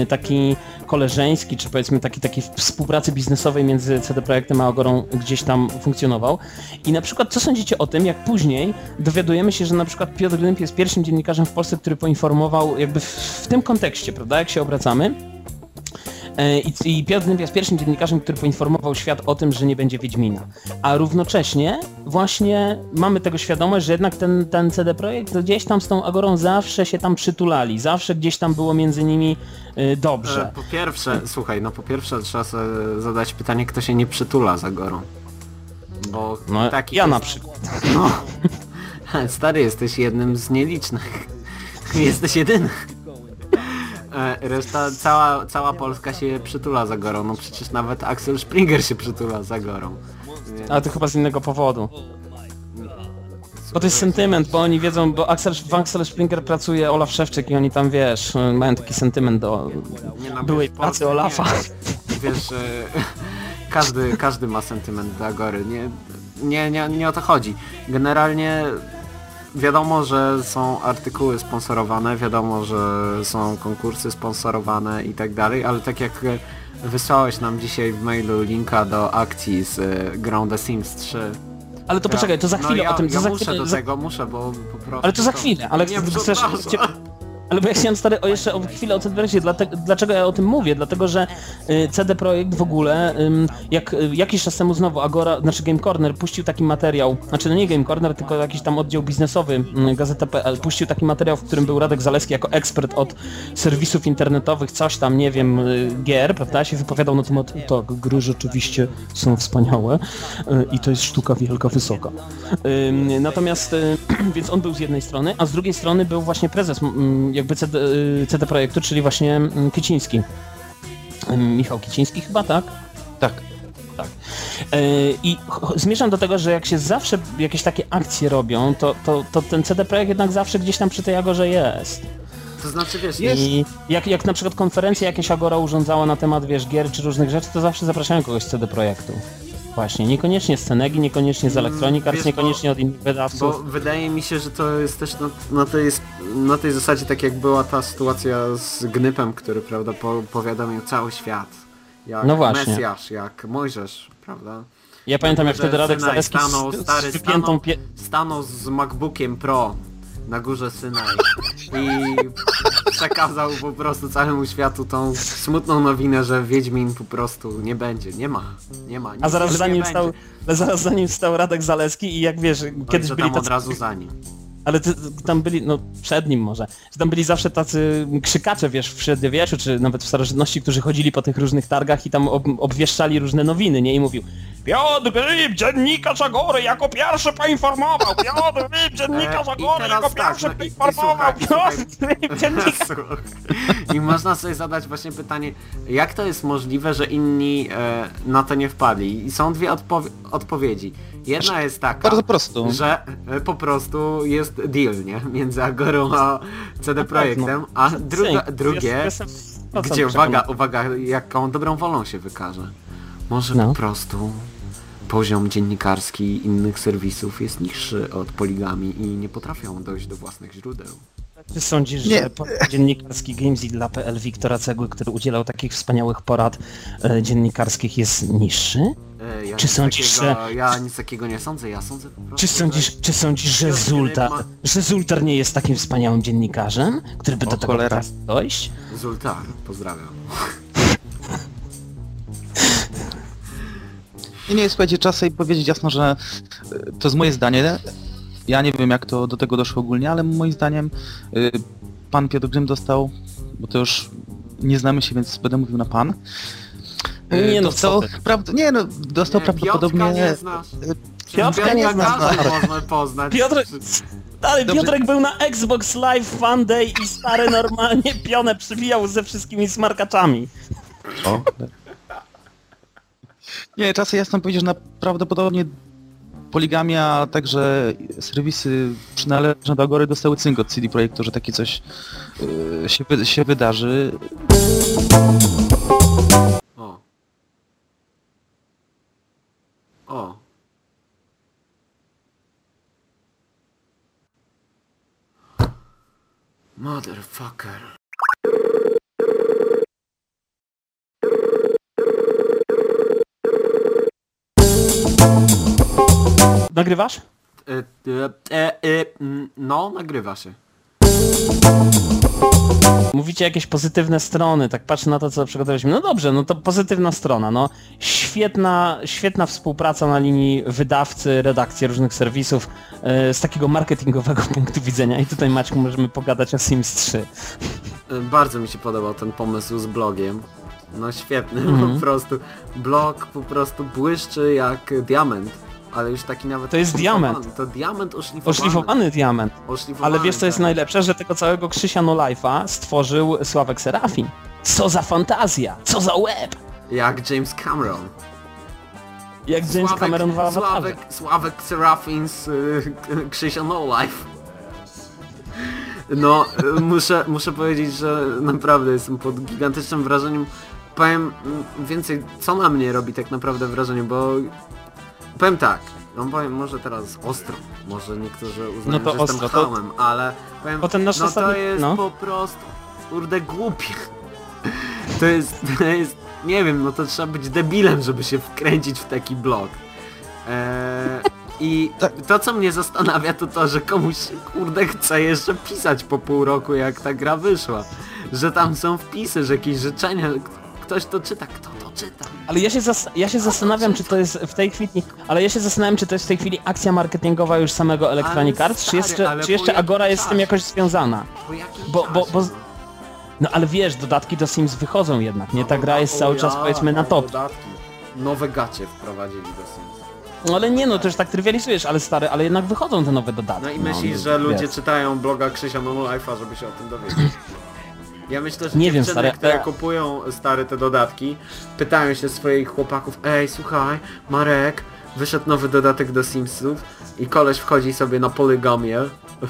taki koleżeński, czy powiedzmy taki, taki współpracy biznesowej między CD Projektem a Agorą gdzieś tam funkcjonował. I na przykład co sądzicie o tym, jak później dowiadujemy się, że na przykład Piotr Glimp jest pierwszym dziennikarzem w Polsce, który poinformował jakby w, w tym kontekście, prawda, jak się obracamy, I, I Piotr jest pierwszym dziennikarzem, który poinformował świat o tym, że nie będzie Wiedźmina. A równocześnie właśnie mamy tego świadomość, że jednak ten, ten CD Projekt gdzieś tam z tą Agorą zawsze się tam przytulali, zawsze gdzieś tam było między nimi E, dobrze. Po pierwsze, słuchaj, no po pierwsze trzeba sobie zadać pytanie, kto się nie przytula za gorą. Bo No, taki ja to na jest- przykład. No, stary, jesteś jednym z nielicznych. Jesteś jedyny. E, Reszta, cała, cała Polska się przytula za gorą. No przecież nawet Axel Springer się przytula za gorą. Więc- Ale to chyba z innego powodu. Bo to jest sentyment, bo oni wiedzą, bo Axel, w Axel Springer pracuje Olaf Szewczyk i oni tam, wiesz, y, mają taki sentyment do Nie, no, byłej wiesz, pracy Polsce Olafa. Nie, wiesz, e, każdy, każdy ma sentyment do Agory. Nie, nie, nie, nie o to chodzi. Generalnie wiadomo, że są artykuły sponsorowane, wiadomo, że są konkursy sponsorowane i tak dalej, ale tak jak wysłałeś nam dzisiaj w mailu linka do akcji z e, grą The Sims 3. Ale to poczekaj, to za no chwilę ja, o tym, to ja za muszę chwilę, do za, tego, muszę, bo po prostu... Ale to za chwilę, ale nie, chcesz. Ale bo ja chciałem stary o jeszcze o chwilę o dlatego, dlaczego ja o tym mówię? Dlatego, że y, CD Projekt w ogóle, jak y, jakiś czas temu znowu Agora, znaczy Game Corner puścił taki materiał, znaczy no nie Game Corner, tylko jakiś tam oddział biznesowy y, Gazeta.pl puścił taki materiał, w którym był Radek Zaleski jako ekspert od serwisów internetowych, coś tam, nie wiem, y, gier, prawda, się wypowiadał na temat, tak, gry rzeczywiście są wspaniałe i to jest sztuka wielka, wysoka. Natomiast, więc on był z jednej strony, a z drugiej strony był właśnie prezes mm, jakby CD, y, CD Projektu, czyli właśnie mm, Kiciński. Ym, Michał Kiciński chyba, tak? Tak. Tak. Y, I zmierzam do tego, że jak się zawsze jakieś takie akcje robią, to, to, to ten CD Projekt jednak zawsze gdzieś tam przy tej Agorze jest. To znaczy, wiesz, I jak, jak na przykład konferencje jakieś Agora urządzała na temat, wiesz, gier czy różnych rzeczy, to zawsze zapraszają kogoś z CD Projektu. Właśnie, niekoniecznie z Cenegi, niekoniecznie z Electronic Arts, niekoniecznie bo- od innych Bo wydawców. wydaje mi się, że to jest też na, na, tej, na tej zasadzie tak jak była ta sytuacja z Gnypem, który prawda po, powiadomił cały świat. Jak No właśnie. Mesjasz, jak Mojżesz, prawda? Ja pamiętam jak wtedy Radek Synaj Zaleski stanął, z, stary, z wypiętą stanął, pie... stanął z MacBookiem Pro na górze Synaj i przekazał po prostu całemu światu tą smutną nowinę, że Wiedźmin po prostu nie będzie, nie ma, nie ma. A zaraz za nim stał, zaraz za nim stał Radek Zaleski i jak wiesz, Oj, kiedyś byli tam od razu za nim. Ale ty, tam byli, no przed nim może, że tam byli zawsze tacy krzykacze, wiesz, w średniowieczu, czy nawet w starożytności, którzy chodzili po tych różnych targach i tam ob, obwieszczali różne nowiny, nie? I mówił Piotr Grzyb, dziennikarz Agory, jako pierwszy poinformował! Piotr Grzyb, dziennikarz E, i Agory, jako tak, pierwszy no i- i poinformował! słuchaj, słuchaj. Piotr Grzyb, dziennikarz... I można sobie zadać właśnie pytanie, jak to jest możliwe, że inni e, na to nie wpadli? I są dwie odpowie odpowiedzi. Jedna jest taka, Bardzo prosto. że e, po prostu jest deal, nie? Między Agorą a CD Projektem, a druga, drugie, Jestem 100% gdzie uwaga, uwaga, jaką dobrą wolą się wykaże. Może No. po prostu poziom dziennikarski innych serwisów jest niższy od poligami i nie potrafią dojść do własnych źródeł. Czy sądzisz, Nie. że dziennikarski Gamesy.pl Wiktora Cegły, który udzielał takich wspaniałych porad e, dziennikarskich jest niższy? E, Ja Czy nic sądzisz, takiego, że- Ja nic takiego nie sądzę, ja sądzę po prostu, Czy sądzisz, czy sądzisz że Piotr Zultar, ma- że Zultar nie jest takim wspaniałym dziennikarzem, który by O do tego cholera. potrafił dojść? że... Zultar, pozdrawiam. Nie, nie, słuchajcie, czas sobie powiedzieć jasno, że y, to jest moje zdanie. Ja nie wiem jak to do tego doszło ogólnie, ale moim zdaniem y, pan Piotr Grym dostał, bo to już nie znamy się, więc będę mówił na pan. Y, Nie no, dostał, prawd- nie no, dostał Nie, prawdopodobnie... Piotrka nie znasz. Piotrka nie znasz, no. można poznać. Piotr, stary, Dobrze. Piotrek był na Xbox Live Fan Day i stary normalnie pionę przywijał ze wszystkimi smarkaczami. O. Nie, czasem jasno powiedzieć, że prawdopodobnie Poligamia, a także serwisy przynależne do Agory dostały cynk od CD Projektu, że takie coś y, się, się wydarzy. O. O. Motherfucker. Nagrywasz? E, e, e, e, mm, no, nagrywa się. Mówicie jakieś pozytywne strony, tak patrzę na to, co przygotowaliśmy. No dobrze, no to pozytywna strona, no. Świetna, świetna współpraca na linii wydawcy, redakcji różnych serwisów e, z takiego marketingowego punktu widzenia. I tutaj Maćku możemy pogadać o Sims 3. E, Bardzo mi się podobał ten pomysł z blogiem. No świetny, Mhm. po prostu. Blog po prostu błyszczy jak diament. Ale już taki nawet... To jest diament. To diament oszlifowany. Oszlifowany diament. Oszlifowany, Ale wiesz co jest tak. najlepsze? Że tego całego Krzysia No Life'a stworzył Sławek Serafin. Co za fantazja! Co za łeb! Jak James Cameron. Jak James Sławek- Cameron w. Sławek, Sławek Serafin z y, Krzysia No. No, y, muszę, muszę powiedzieć, że naprawdę jestem pod gigantycznym wrażeniem. Powiem mm, więcej, co na mnie robi tak naprawdę wrażenie, bo powiem tak, no powiem może teraz ostro, może niektórzy uznają, No to że jestem ostro, to- chamem, ale powiem, Bo ten nasz no to jest no. po prostu, kurde głupie. To jest, to jest, nie wiem, no to trzeba być debilem, żeby się wkręcić w taki blog. Eee, I Tak. to co mnie zastanawia to to, że komuś kurde chce jeszcze pisać po pół roku jak ta gra wyszła. Że tam są wpisy, że jakieś życzenia, ktoś to czyta, kto Ale ja się, zas- ja się zastanawiam, czy to jest w tej chwili... Ale ja się zastanawiam, czy to jest w tej chwili akcja marketingowa już samego Electronic Ale Arts, czy stary, jeszcze, ale czy po jeszcze jakim Agora jest z tym czasie? jakoś związana? Po jakim Bo- bo- bo- no? No ale wiesz, dodatki do Sims wychodzą jednak, nie? Ta No, gra jest o cały czas powiedzmy na no, top. dodatki. Nowe gacie wprowadzili do Sims. No ale nie no, to już tak trywializujesz, ale stary, ale jednak wychodzą te nowe dodatki. No i myślisz, no, że ludzie czytają bloga Krzysia Monolife'a, żeby się o tym dowiedzieć. Ja myślę, że Nie wiem, stary, które ale- kupują stary te dodatki, pytają się swoich chłopaków, ej słuchaj, Marek, wyszedł nowy dodatek do Simsów i koleś wchodzi sobie na polygamię,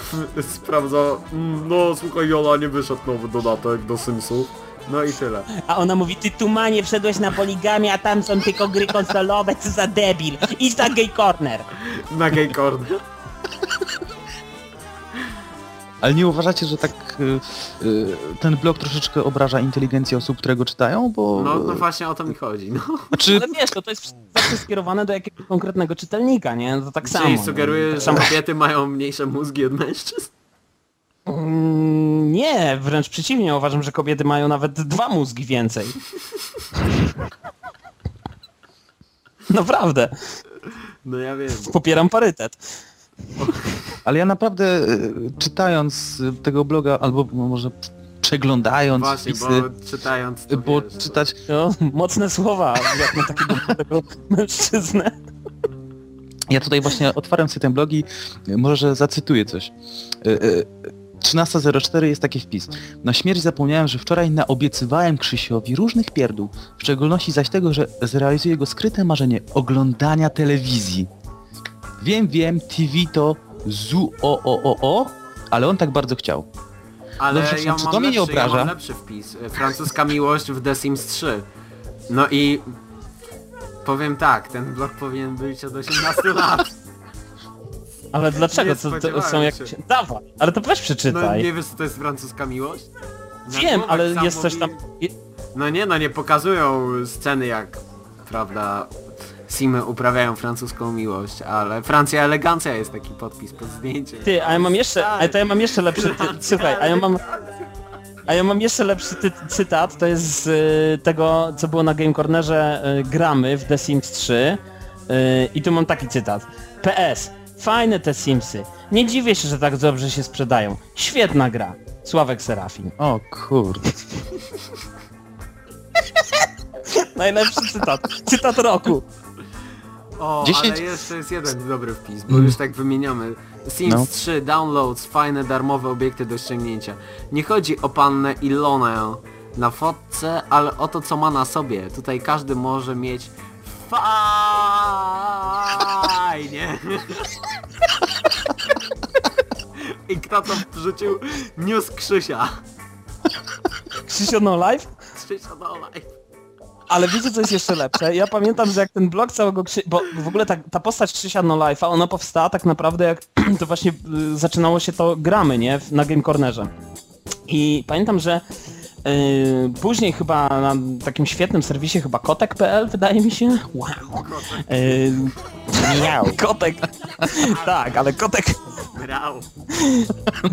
sprawdza, "Mm, no słuchaj Jola, nie wyszedł nowy dodatek do Simsów, no i tyle. A ona mówi, ty tumanie wszedłeś na poligamię, a tam są tylko gry konsolowe, co za debil. Idź na gay corner. Na gay corner. Ale nie uważacie, że tak y, y, ten blog troszeczkę obraża inteligencję osób, które go czytają? Bo... No, no właśnie o to mi chodzi, no. Znaczy, Ale wiesz, to, to jest zawsze skierowane do jakiegoś konkretnego czytelnika, nie? To tak samo. Czyli no. sugerujesz, Tak że kobiety mają mniejsze mózgi od mężczyzn? Mm, Nie, wręcz przeciwnie, uważam, że kobiety mają nawet dwa mózgi więcej. Naprawdę, No ja wiem. popieram parytet. Ale ja naprawdę y, czytając tego bloga, albo może przeglądając Właśnie, wpisy, bo czytając to bo wiesz, czytać No, mocne słowa, jak na takiego mężczyznę. Ja tutaj właśnie otwarłem sobie ten blog i może że zacytuję coś. Y, y, 13.04 jest taki wpis. Na śmierć zapomniałem, że wczoraj naobiecywałem Krzysiowi różnych pierdół, w szczególności zaś tego, że zrealizuję jego skryte marzenie oglądania telewizji. Wiem, wiem, TV to zu o o o o, ale on tak bardzo chciał. Ale Dobrze, ja czy mam to mnie nie lepszy, ja obraża? mam lepszy wpis. Francuska miłość w The Sims 3. No i powiem tak, ten blog powinien być od 18 lat. Ale dlaczego? Nie To, to spodziewałem są jakieś... się. Dawaj, ale to weź No przeczytaj. nie wiesz co to jest francuska miłość? Na Wiem, ale sam jest coś tam... mówi- No nie, no nie pokazują sceny jak, prawda, Simy uprawiają francuską miłość, ale Francja elegancja jest taki podpis pod zdjęciem. Ty, a ja mam jeszcze... A to ja mam jeszcze lepszy... Ty, słuchaj, a ja mam... A ja mam jeszcze lepszy ty cytat, to jest z y, tego, co było na Game Cornerze y, gramy w The Sims 3 y, i tu mam taki cytat. PS. Fajne te Simsy. Nie dziwię się, że tak dobrze się sprzedają. Świetna gra. Sławek Serafin. O kurde. Najlepszy cytat. Cytat roku. O, 10 ale jeszcze jest jeden dobry wpis, bo już tak wymieniamy. Sims No. 3, downloads, fajne darmowe obiekty do ściągnięcia. Nie chodzi o pannę Ilonę na fotce, ale o to co ma na sobie. Tutaj każdy może mieć fajnie. I kto to wrzucił? News Krzysia. Krzysio No Life? Krzysia no live. Ale wiecie co jest jeszcze lepsze? Ja pamiętam, że jak ten blog całego Krzy... Bo w ogóle ta, ta postać Krzysia No Life'a, ona powstała tak naprawdę jak to właśnie y, zaczynało się to gramy, nie? Na Game Cornerze. I pamiętam, że y, później chyba na takim świetnym serwisie chyba kotek.pl wydaje mi się. Wow. Y, miau. Kotek. tak, ale kotek... Grał.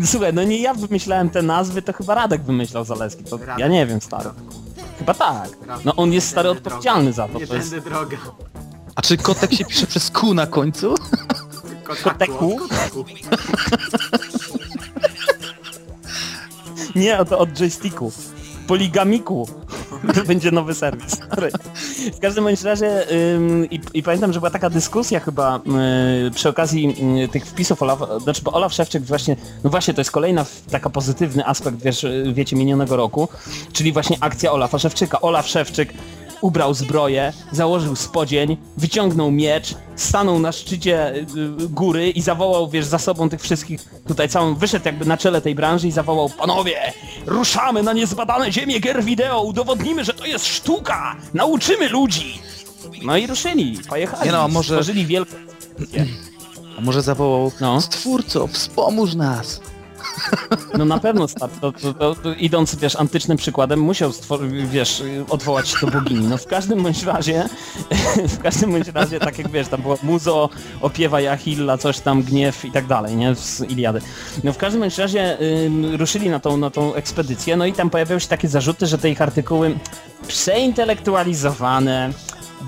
Słuchaj, no nie ja wymyślałem te nazwy, to chyba Radek wymyślał Zaleski. To ja nie wiem, stary. Chyba tak. No on jest stary odpowiedzialny za to. Nie to jest... tędy droga. A czy kotek się pisze przez Q na końcu? Kotaku. Koteku? Kotaku. Nie, to od joysticku. Poligamiku. Będzie nowy serwis. W każdym bądź razie ym, i, i pamiętam, że była taka dyskusja chyba y, przy okazji y, tych wpisów Olafa, znaczy bo Olaf Szewczyk właśnie, no właśnie to jest kolejna taka pozytywny aspekt, wiesz, wiecie, minionego roku, czyli właśnie akcja Olafa Szewczyka. Olaf Szewczyk ubrał zbroję, założył spodzień, wyciągnął miecz, stanął na szczycie y, góry i zawołał, wiesz, za sobą tych wszystkich, tutaj całą, wyszedł jakby na czele tej branży i zawołał, panowie, ruszamy na niezbadane ziemię gier wideo, udowodnimy, że to jest sztuka, nauczymy ludzi. No i ruszyli, pojechali, Nie no, a może- stworzyli wielką... A może zawołał No. Stwórco, wspomóż nas! No na pewno start, to, to, to, to, idąc wiesz antycznym przykładem musiał wiesz odwołać się do bogini. No w każdym bądź razie w każdym bądź razie tak jak wiesz, tam było muzo, opiewa Achilla, coś tam, gniew i tak dalej, nie? Z Iliady. No w każdym bądź razie ym, ruszyli na tą, na tą ekspedycję, no i tam pojawiały się takie zarzuty, że te ich artykuły przeintelektualizowane,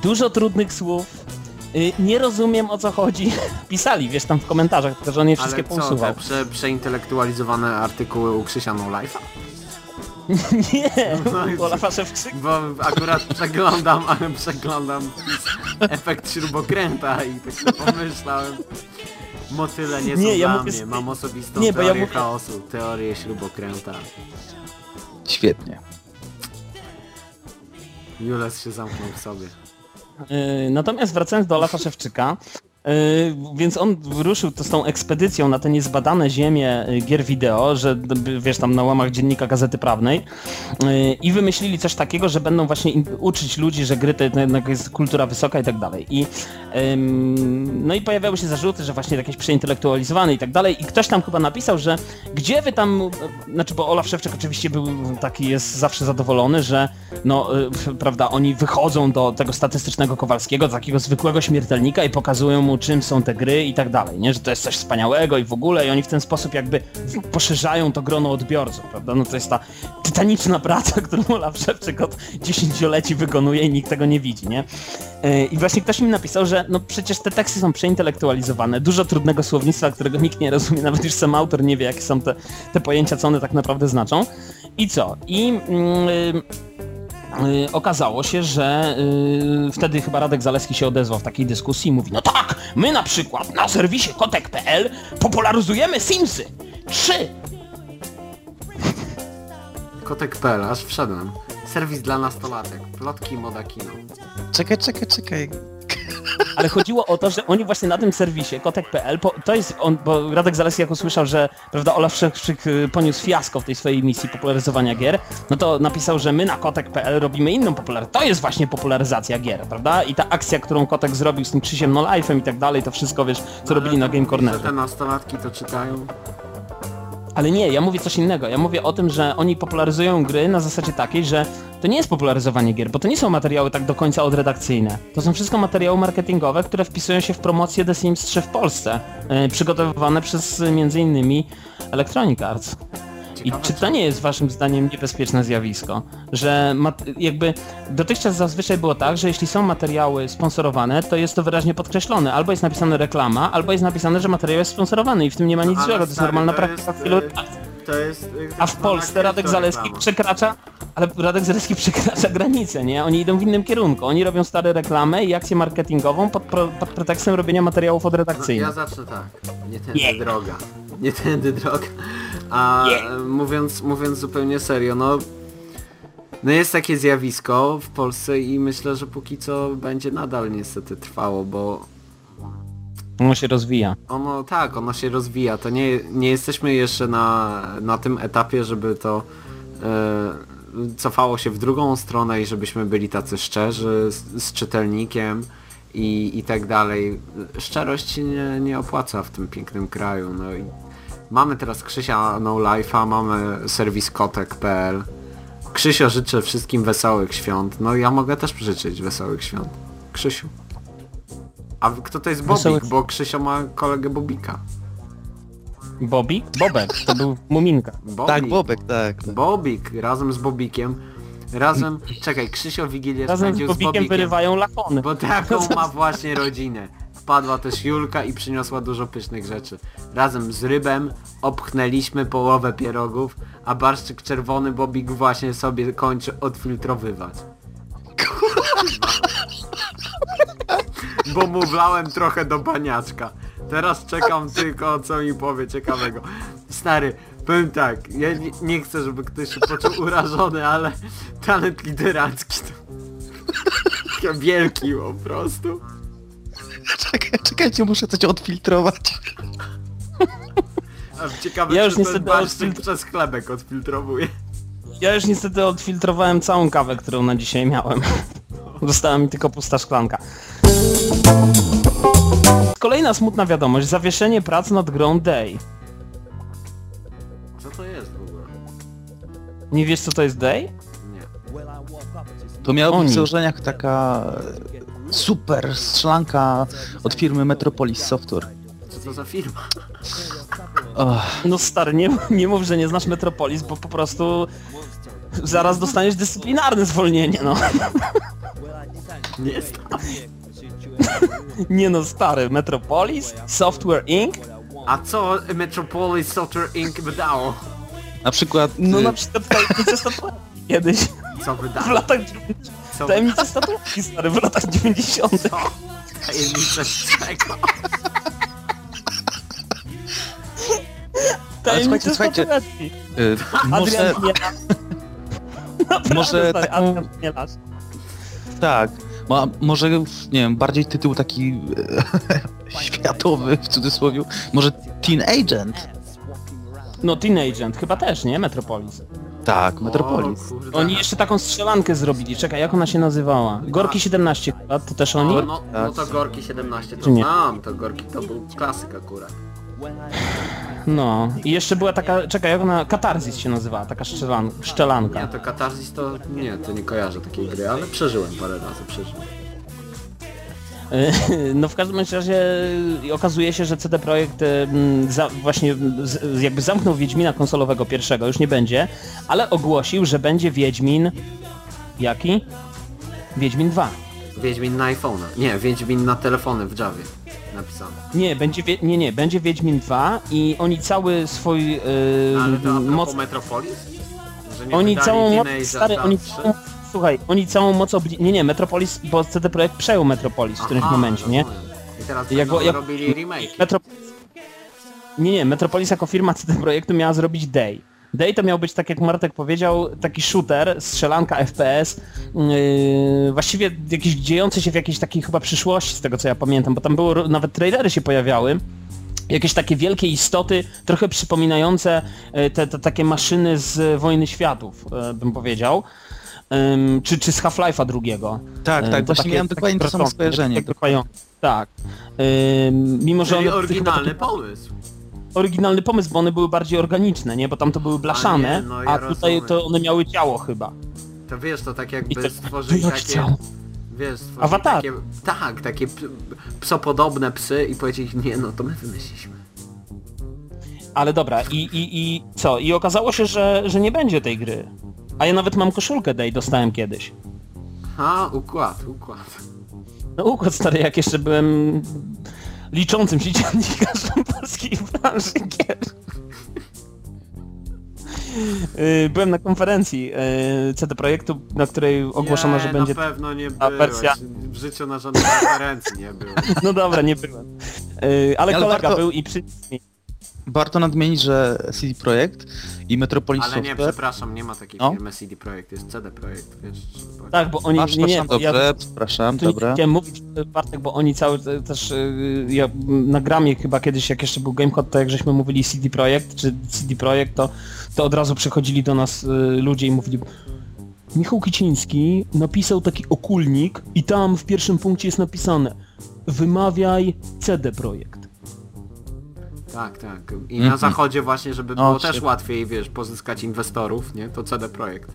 dużo trudnych słów, y, nie rozumiem o co chodzi. Pisali, wiesz, tam w komentarzach, tylko że on je wszystkie Ale co, pousuwał. te prze, przeintelektualizowane artykuły u Krzysia No Life'a? Nie, No, Olafa Szewczyk. Bo akurat przeglądam, ale przeglądam efekt śrubokręta i tak sobie pomyślałem. Motyle nie są Nie, ja dla mówię mnie, mam osobistą Nie, bo ja teorię mówię- chaosu, teorię śrubokręta. Świetnie. Jules się zamknął w sobie. Yy, Natomiast wracając do Olafa Szewczyka, więc on ruszył to z tą ekspedycją na te niezbadane ziemie yy, gier wideo, że wiesz tam na łamach dziennika Gazety Prawnej yy, i wymyślili coś takiego, że będą właśnie uczyć ludzi, że gry to jednak jest kultura wysoka i tak dalej. I no i pojawiały się zarzuty, że właśnie jakieś przeintelektualizowane i tak dalej i ktoś tam chyba napisał, że gdzie wy tam, znaczy bo Olaf Szewczyk oczywiście był taki, jest zawsze zadowolony, że no, y, prawda, oni wychodzą do tego statystycznego Kowalskiego, do takiego zwykłego śmiertelnika i pokazują mu, czym są te gry i tak dalej, nie? Że to jest coś wspaniałego i w ogóle i oni w ten sposób jakby poszerzają to grono odbiorców, prawda? No to jest ta tytaniczna praca, którą Olaf Szewczyk od dziesięcioleci wykonuje i nikt tego nie widzi, nie? Yy, I właśnie ktoś mi napisał, że no przecież te teksty są przeintelektualizowane, dużo trudnego słownictwa, którego nikt nie rozumie, nawet już sam autor nie wie, jakie są te, te pojęcia, co one tak naprawdę znaczą. I co? I... Yy, okazało się, że yy, wtedy chyba Radek Zaleski się odezwał w takiej dyskusji i mówi, no tak, my na przykład na serwisie kotek.pl popularyzujemy Simsy 3. Kotek.pl, aż wszedłem. Serwis dla nastolatek. Plotki moda kino. Czekaj, czekaj, czekaj. Ale chodziło o to, że oni właśnie na tym serwisie kotek.pl, to jest on, bo Radek Zaleski jak usłyszał, że prawda, Olaf Szewczyk y, poniósł fiasko w tej swojej misji popularyzowania gier, no to napisał, że my na kotek.pl robimy inną popularyzację. To jest właśnie popularyzacja gier, prawda? I ta akcja, którą Kotek zrobił z tym Krzysiem No Life'em i tak dalej, to wszystko wiesz, co robili na Game Cornerze. te nastolatki to czytają. Ale nie, ja mówię coś innego. Ja mówię o tym, że oni popularyzują gry na zasadzie takiej, że to nie jest popularyzowanie gier, bo to nie są materiały tak do końca odredakcyjne. To są wszystko materiały marketingowe, które wpisują się w promocję The Sims 3 w Polsce, yy, przygotowywane przez y, innymi Electronic Arts. I czy to nie jest waszym zdaniem niebezpieczne zjawisko? Że jakby dotychczas zazwyczaj było tak, że jeśli są materiały sponsorowane, to jest to wyraźnie podkreślone. Albo jest napisane reklama, albo jest napisane, że materiał jest sponsorowany i w tym nie ma nic Ale złego, to jest normalna to praktyka jest, wielu y, jest... y, A w Polsce Radek Zaleski przekracza, ale Radek Zaleski przekracza granicę, nie? Oni idą w innym kierunku. Oni robią stare reklamę i akcję marketingową pod, pro, pod pretekstem robienia materiałów No, odredakcyjnych. ja zacznę tak. Nie tędy Nie. droga. Nie tędy droga. A e, mówiąc, mówiąc zupełnie serio, no... No jest takie zjawisko w Polsce i myślę, że póki co będzie nadal niestety trwało, bo On się rozwija. ono tak, ono się rozwija. To nie, nie jesteśmy jeszcze na, na tym etapie, żeby to e, cofało się w drugą stronę i żebyśmy byli tacy szczerzy z, z czytelnikiem i, i tak dalej. Szczerość się nie, nie opłaca w tym pięknym kraju. No i mamy teraz Krzysia No Life'a, mamy serwis kotek.pl. Krzysio życzę wszystkim wesołych świąt. No ja mogę też życzyć wesołych świąt. Krzysiu. A kto to jest Bobik? Wesołych- Bo Krzysio ma kolegę Bobika. Bobik? Bobek, to był Muminka. Bobik. Tak, Bobek, tak. tak. Bobik razem z Bobikiem. Razem... Czekaj, Krzysio Wigilię Razem z spędził Bobikiem wyrywają lakony. Bo taką ma właśnie rodzinę. Wpadła też Julka i przyniosła dużo pysznych rzeczy. Razem z Rybem obchnęliśmy połowę pierogów, a barszczyk czerwony Bobik właśnie sobie kończy odfiltrowywać. Bo mu wlałem trochę do baniaczka. Teraz czekam tylko co mi powie ciekawego. Stary, powiem tak, ja nie, nie chcę, żeby ktoś się poczuł urażony, ale talent lideracki to wielki po prostu. Czekaj, czekajcie, muszę coś odfiltrować. A ciekawe, Ja już niestety odfiltr- przez chlebek odfiltrowuje. Ja już niestety odfiltrowałem całą kawę, którą na dzisiaj miałem. Została mi tylko pusta szklanka. Kolejna smutna wiadomość. Zawieszenie prac nad grą Day. Co to jest w ogóle? Nie wiesz co to jest Day? Nie. To miała być w założeniach taka e, super strzelanka od firmy Metropolis Software. Co to za firma? Och, No stary, nie, nie mów, że nie znasz Metropolis, bo po prostu zaraz dostaniesz dyscyplinarne zwolnienie, no. Nie jest Nie no, stary, Metropolis, Software Inc. A co Metropolis Software Inc. wydało? na przykład... No y, na przykład kiedyś, Co w wydało? latach 90. Co Tajemnice statuetki, stary, w latach 90. Co? Tajemnice z czego? Tajemnice słuchajcie, statuetki. y, może. Naprawdę, może stary, taką- tak, ma, może, nie wiem, bardziej tytuł taki e, światowy, w cudzysłowie, może Teen Agent? No Teen Agent, chyba też, nie? Metropolis. Tak, Metropolis. O, kurde. Oni jeszcze taką strzelankę zrobili, czekaj, jak ona się nazywała? Gorki 17 chyba, to też oni? No, no, no to Gorki 17 to Czy nie? znam, to Gorki to był klasyk akurat. No. I jeszcze była taka, czekaj, jak ona, Katarzys się nazywała, taka szczelan, Nie, szczelanka. to Katarzys to... Nie, to nie kojarzę takiej gry, ale przeżyłem parę razy, przeżyłem. Y, No w każdym razie okazuje się, że CD Projekt y, za, właśnie z, jakby zamknął Wiedźmina konsolowego pierwszego, już nie będzie, ale ogłosił, że będzie Wiedźmin... Jaki? Wiedźmin 2. Wiedźmin na iPhone'a. Nie, Wiedźmin na telefony w Javie napisane. Nie, będzie nie, nie, będzie Wiedźmin 2 i oni cały swój yy, Ale to propos moc... Metropolis? Że nie Oni całą moc... Stary, oni 3? całą, Słuchaj, oni całą moc obli... Nie, nie, Metropolis, bo CD Projekt przejął Metropolis w którymś Aha, momencie, nie? I teraz Jak- jak- robili remake. Metropolis... Nie, nie, Metropolis jako firma CD Projektu miała zrobić Day. Day to miał być, tak jak Martek powiedział, taki shooter, strzelanka FPS, yy, właściwie jakiś dziejący się w jakiejś takiej chyba przyszłości, z tego co ja pamiętam, bo tam było, nawet trailery się pojawiały, jakieś takie wielkie istoty, trochę przypominające e, te, te takie maszyny z Wojny Światów, e, bym powiedział. Ym, czy, czy z Half-Life'a drugiego. Tak, tak, właśnie miałem dokładnie to samo skojarzenie. takie. Tak. Ym, mimo, że Czyli one oryginalny pomysł. oryginalny pomysł, bo one były bardziej organiczne, nie? Bo tam to były blaszane, a, nie, no ja tutaj rozumiem. to one miały ciało chyba. To wiesz, to tak jakby to- stworzyli to jak takie... chciał. Wiesz, Awatar. takie... Tak, takie psopodobne psy i powiedzieli, nie no, to my wymyśliliśmy. Ale dobra, i, i, i co? I okazało się, że, że nie będzie tej gry. A ja nawet mam koszulkę Day, dostałem kiedyś. A, układ, układ. No układ stary, jak jeszcze byłem liczącym się dziennikarzem polskiej branży gier. Y, Byłem na konferencji y, CD Projektu, na której ogłoszono, nie, że będzie... na pewno nie byłeś. wersja. W życiu na żadnej konferencji nie byłem. No dobra, nie byłem. Y, Ale Ale kolega warto- był i przyniósł mi. Warto nadmienić, że CD Projekt i Metropolis Ale nie, Software... przepraszam, nie ma takiej No. firmy CD Projekt, jest CD Projekt, wiesz. bo- Tak, bo oni... A, Nie, nie, przepraszam, bo ja dobrze, przepraszam, tu nie dobra. chciałem mówić, Bartek, bo oni cały też... y, Ja na gramie chyba kiedyś, jak jeszcze był GameHot, to jak żeśmy mówili CD Projekt, czy CD Projekt, to, to od razu przychodzili do nas y, ludzie i mówili... Michał Kiciński napisał taki okulnik i tam w pierwszym punkcie jest napisane Wymawiaj CD Projekt. Tak, tak. I Mhm. na zachodzie właśnie, żeby było też shit. łatwiej, wiesz, pozyskać inwestorów, nie? To CD Projekt.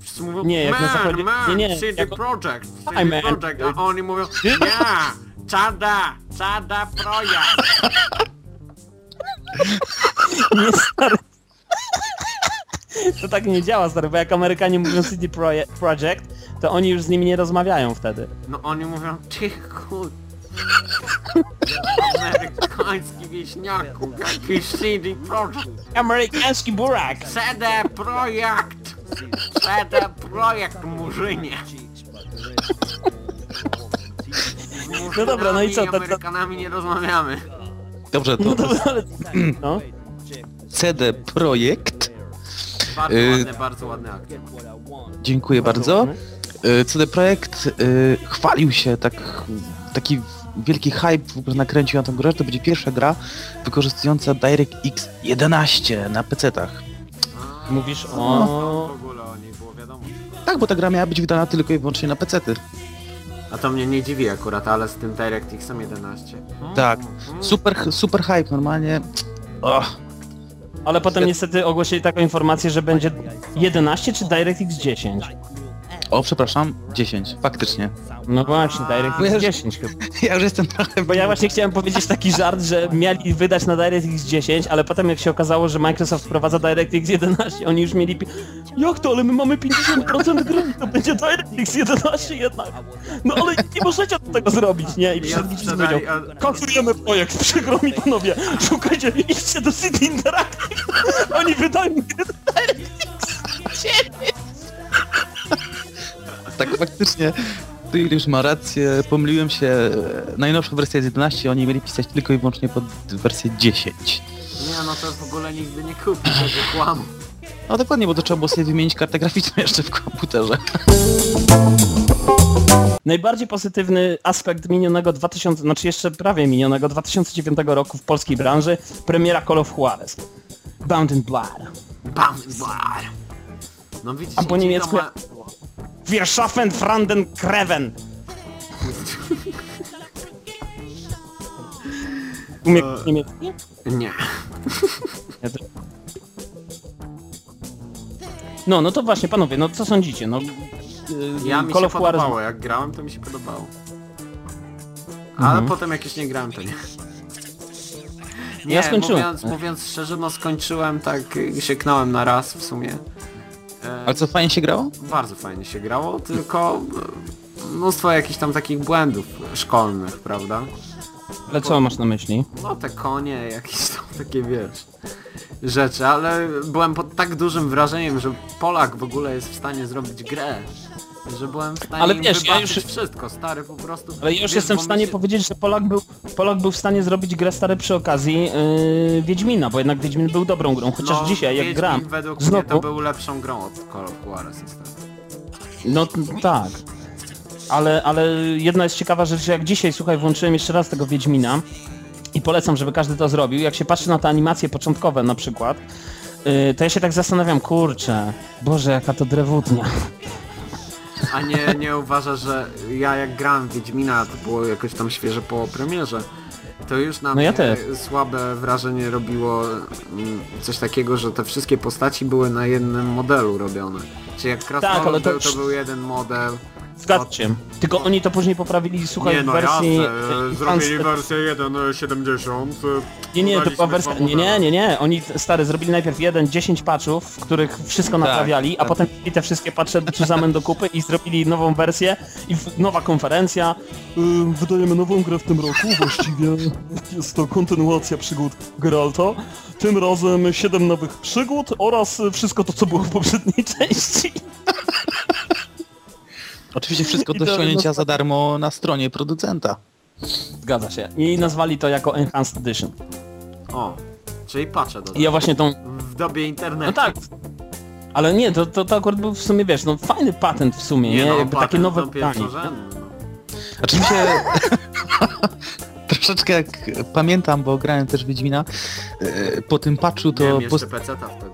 Wszyscy mówią, Nie, jak na man, zachodzie- man, nie, nie, CD jako- Projekt, CD man. Projekt, a oni mówią, nie, Czada, Czada Projekt. Nie, stary. To tak nie działa, stary, bo jak Amerykanie mówią CD Proje- Project, to oni już z nimi nie rozmawiają wtedy. No oni mówią, ty chud... Amerykański wieśniaku, jaki CD Projekt, Amerykański burak! CD Projekt, CD Projekt, murzynie. Z No dobra, no i co, to- to- Amerykanami nie rozmawiamy. Dobrze, No to to, ale... No. CD Projekt. Bardzo Y- ładny, bardzo ładny akt. Dziękuję bardzo. Y, CD Projekt y, chwalił się tak, taki wielki hype w ogóle nakręcił na tę grę, że to będzie pierwsza gra wykorzystująca DirectX 11 na PC-tach. Mówisz No. o... W ogóle o niej było wiadomo. Tak, bo ta gra miała być wydana tylko i wyłącznie na PC-ty. A to mnie nie dziwi akurat, ale z tym DirectX-em 11. Tak. Super, super hype, normalnie. Och, Ale potem niestety ogłosili taką informację, że będzie 11 czy DirectX 10. o, przepraszam, 10, faktycznie. No właśnie, DirectX Wiesz- 10 chyba. Ja już jestem trochę... Bo ja właśnie chciałem powiedzieć taki żart, że mieli wydać na DirectX 10, ale potem jak się okazało, że Microsoft wprowadza DirectX 11, oni już mieli... Jak to, ale my mamy 50% gry, to będzie DirectX 11 jednak. No ale nie możecie tego zrobić, nie? I Ja i sprzedali, powiedział, kasujemy projekt, przykro mi panowie, szukajcie, idźcie do City Interactive, oni wydają gry na DirectX 10. Tak, faktycznie. Już ma rację, pomyliłem się. Najnowsza wersja jest 11, oni mieli pisać tylko i wyłącznie pod wersję 10. Nie no to w ogóle nigdy nie kupi tego kłamu. No dokładnie, bo to trzeba było sobie wymienić kartę graficzną jeszcze w komputerze. Najbardziej pozytywny aspekt minionego 2000, znaczy jeszcze prawie minionego 2009 roku w polskiej branży, premiera Call of Juarez. Bound in Blood. Bam, bam. No widzicie, A po niemiecku... to ma- Wir schaffen Franden Kreven. Umie E. niemiecki? Nie. No, no to właśnie panowie, no co sądzicie? No, yy, Ja mi się podobało, jak grałem to mi się podobało. Ale potem jak już nie grałem, to nie. Nie, Ja skończyłem. Mówiąc, mówiąc szczerze, no skończyłem tak, y, sieknąłem na raz w sumie. Ale co, fajnie się grało? Bardzo fajnie się grało, tylko e, mnóstwo jakichś tam takich błędów szkolnych, prawda? Ale co masz na myśli? No te konie, jakieś tam takie wiesz rzeczy, ale byłem pod tak dużym wrażeniem, że Polak w ogóle jest w stanie zrobić grę. Że byłem w stanie Ale wiesz, ja już- wszystko, stary po prostu. Ale już wiesz, jestem w stanie się- powiedzieć, że Polak był, Polak był w stanie zrobić grę stare przy okazji yy, Wiedźmina, bo jednak Wiedźmin był dobrą grą, chociaż no, dzisiaj jak Wiedźmin gram według mnie to znowu, był lepszą grą od Call of Juarez no tak. Ale, ale jedna jest ciekawa rzecz, że jak dzisiaj, słuchaj, włączyłem jeszcze raz tego Wiedźmina i polecam, żeby każdy to zrobił, jak się patrzy na te animacje początkowe na przykład, yy, to ja się tak zastanawiam, kurczę, Boże, jaka to drewutnia. A nie, nie uważasz, że ja jak grałem w Wiedźmina, to było jakoś tam świeże po premierze, to już na No ja też. słabe wrażenie robiło mm, coś takiego, że te wszystkie postaci były na jednym modelu robione. Czy jak Krasnolud Tak, to- był, to był jeden model. Się. Tylko oni to później poprawili, słuchaj, nie w no wersji... jasne, yy, zrobili wersję 1.70. Nie, nie, to była wersja... Nie, nie, nie, nie. Oni stary zrobili najpierw jeden, 10 patchów, w których wszystko naprawiali, a tak. potem wzięli te wszystkie patche zusammen do kupy i zrobili nową wersję i w- nowa konferencja. Ym, Wydajemy nową grę w tym roku, właściwie jest to kontynuacja przygód Geralta. Tym razem 7 nowych przygód oraz y, wszystko to, co było w poprzedniej części. Oczywiście wszystko do ściągnięcia za darmo na stronie producenta. Zgadza się. I nazwali to jako Enhanced Edition. O, czyli patrzę do I ja właśnie tą... W dobie internetu. No tak. Ale nie, to, to, to akurat był w sumie, wiesz, no fajny patent w sumie, nie? no, Jakby takie patent nowe pytanie. no. Znaczy mi się... Troszeczkę jak pamiętam, bo grałem też Wiedźmina, e, po tym patchu to Miałem pos jeszcze peceta wtedy.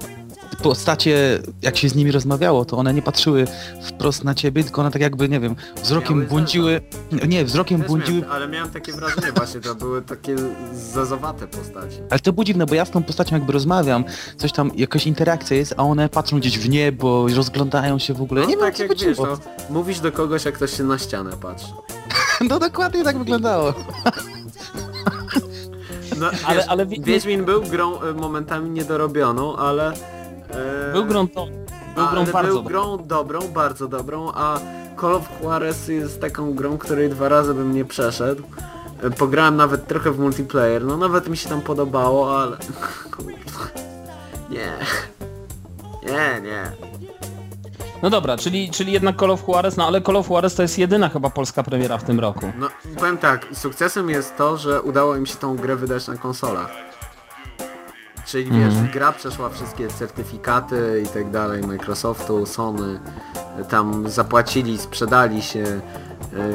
Postacie, jak się z nimi rozmawiało, to one nie patrzyły wprost na ciebie, tylko one tak jakby, nie wiem, wzrokiem Miały błądziły... Nie, wzrokiem Też błądziły... miałem, ale miałem takie wrażenie właśnie, to były takie zazowate postaci. Ale to było dziwne, bo ja z tą postacią jakby rozmawiam, coś tam, jakaś interakcja jest, a one patrzą gdzieś w niebo, rozglądają się w ogóle. No nie wiem, tak jak wiesz, no, mówisz do kogoś jak ktoś się na ścianę patrzy. No dokładnie tak wyglądało. No, Ale- wiesz, ale Wiedźmin- Wiedźmin był grą e, momentami niedorobioną, ale... e, Był grą to... Był grą bardzo był grą dobrą, bardzo dobrą, a Call of Juarez jest taką grą, której dwa razy bym nie przeszedł. E, Pograłem nawet trochę w multiplayer, no nawet mi się tam podobało, ale... Nie. Nie, nie. No dobra, czyli, czyli jednak Call of Juarez, no ale Call of Juarez to jest jedyna chyba polska premiera w tym roku. No, powiem tak, sukcesem jest to, że udało im się tą grę wydać na konsolach. Czyli wiesz, gra przeszła wszystkie certyfikaty i tak dalej Microsoftu, Sony, tam zapłacili, sprzedali się,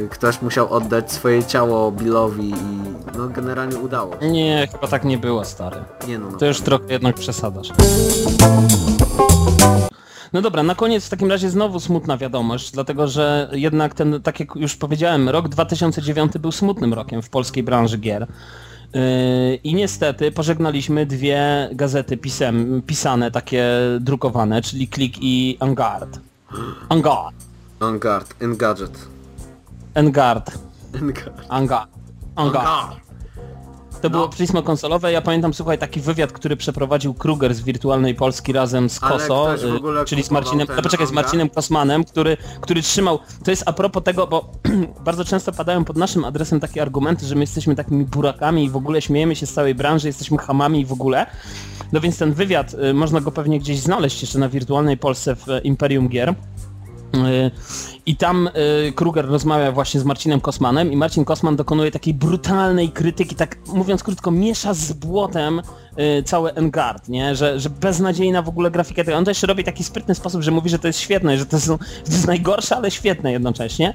y, ktoś musiał oddać swoje ciało Billowi i no generalnie udało się. Nie, chyba tak nie było, stary. Nie no, no To już trochę jednak przesadasz. No dobra, na koniec w takim razie znowu smutna wiadomość, dlatego że jednak ten, tak jak już powiedziałem, rok 2009 był smutnym rokiem w polskiej branży gier. Yy, I niestety pożegnaliśmy dwie gazety pisem, pisane, takie drukowane, czyli Klik i Angard. Angard. Engard, Engadget. Engard. Engard. Angard. Angard. To było No. pismo konsolowe. Ja pamiętam, słuchaj, taki wywiad, który przeprowadził Kruger z Wirtualnej Polski razem z Koso, y, czyli z Marcinem, no poczekaj, z? Marcinem Kosmanem, który, który trzymał, to jest a propos tego, bo bardzo często padają pod naszym adresem takie argumenty, że my jesteśmy takimi burakami i w ogóle śmiejemy się z całej branży, jesteśmy chamami i w ogóle. No więc ten wywiad, y, można go pewnie gdzieś znaleźć jeszcze na Wirtualnej Polsce w Imperium Gier. Y, I tam y, Kruger rozmawia właśnie z Marcinem Kosmanem i Marcin Kosman dokonuje takiej brutalnej krytyki, tak mówiąc krótko, miesza z błotem y, cały Engard, nie? Że, że beznadziejna w ogóle grafika. tego. On jeszcze robi taki sprytny sposób, że mówi, że to jest świetne, że to że to jest najgorsze, ale świetne jednocześnie.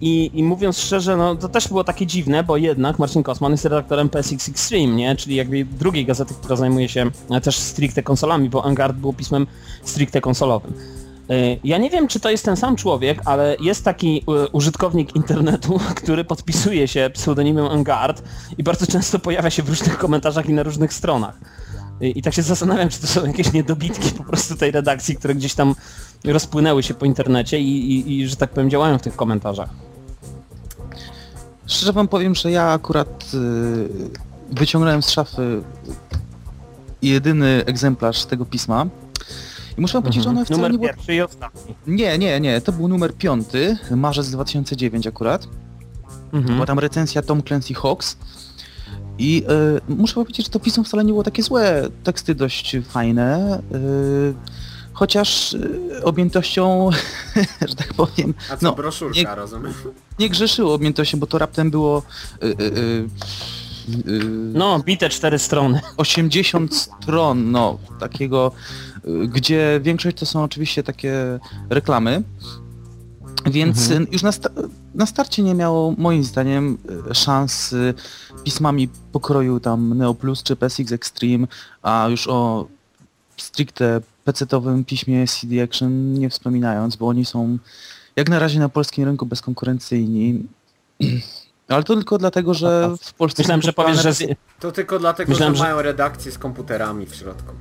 I, I mówiąc szczerze, no to też było takie dziwne, bo jednak Marcin Kosman jest redaktorem PSX Extreme, nie? Czyli jakby drugiej gazety, która zajmuje się e, też stricte konsolami, bo Engard był pismem stricte konsolowym. Y, Ja nie wiem, czy to jest ten sam człowiek, ale jest taki y, użytkownik internetu, który podpisuje się pseudonimem Engard i bardzo często pojawia się w różnych komentarzach i na różnych stronach. Y, I tak się zastanawiam, czy to są jakieś niedobitki po prostu tej redakcji, które gdzieś tam rozpłynęły się po internecie i, i, i że tak powiem działają w tych komentarzach. Szczerze wam powiem, że ja akurat wyciągnąłem z szafy jedyny egzemplarz tego pisma. I muszę wam powiedzieć, że ono wcale Numer nie było... pierwszy i ostatni. Nie, nie, nie, to był numer piąty, marzec 2009 akurat. Mhm. Była tam recenzja Tom Clancy Hawks. I y, muszę powiedzieć, że to pismo wcale nie było takie złe. Teksty dość fajne. Y, chociaż y, objętością, że tak powiem, A co, No, broszurka, nie- rozumiem? nie grzeszyło objętością, bo to raptem było y, y, y, y, No, bite cztery strony. 80 stron, no, takiego, gdzie większość to są oczywiście takie reklamy, więc Mhm. y, już na, sta na starcie nie miało moim zdaniem y, szans pismami pokroju tam Neo Plus czy PSX Extreme, a już o stricte PC-owym piśmie CD Action nie wspominając, bo oni są jak na razie na polskim rynku bezkonkurencyjni. Ale to tylko dlatego, że w Polsce Myślałem, że powiesz, że... Z... To tylko dlatego, Myślałem, że że- mają redakcję z komputerami w środku.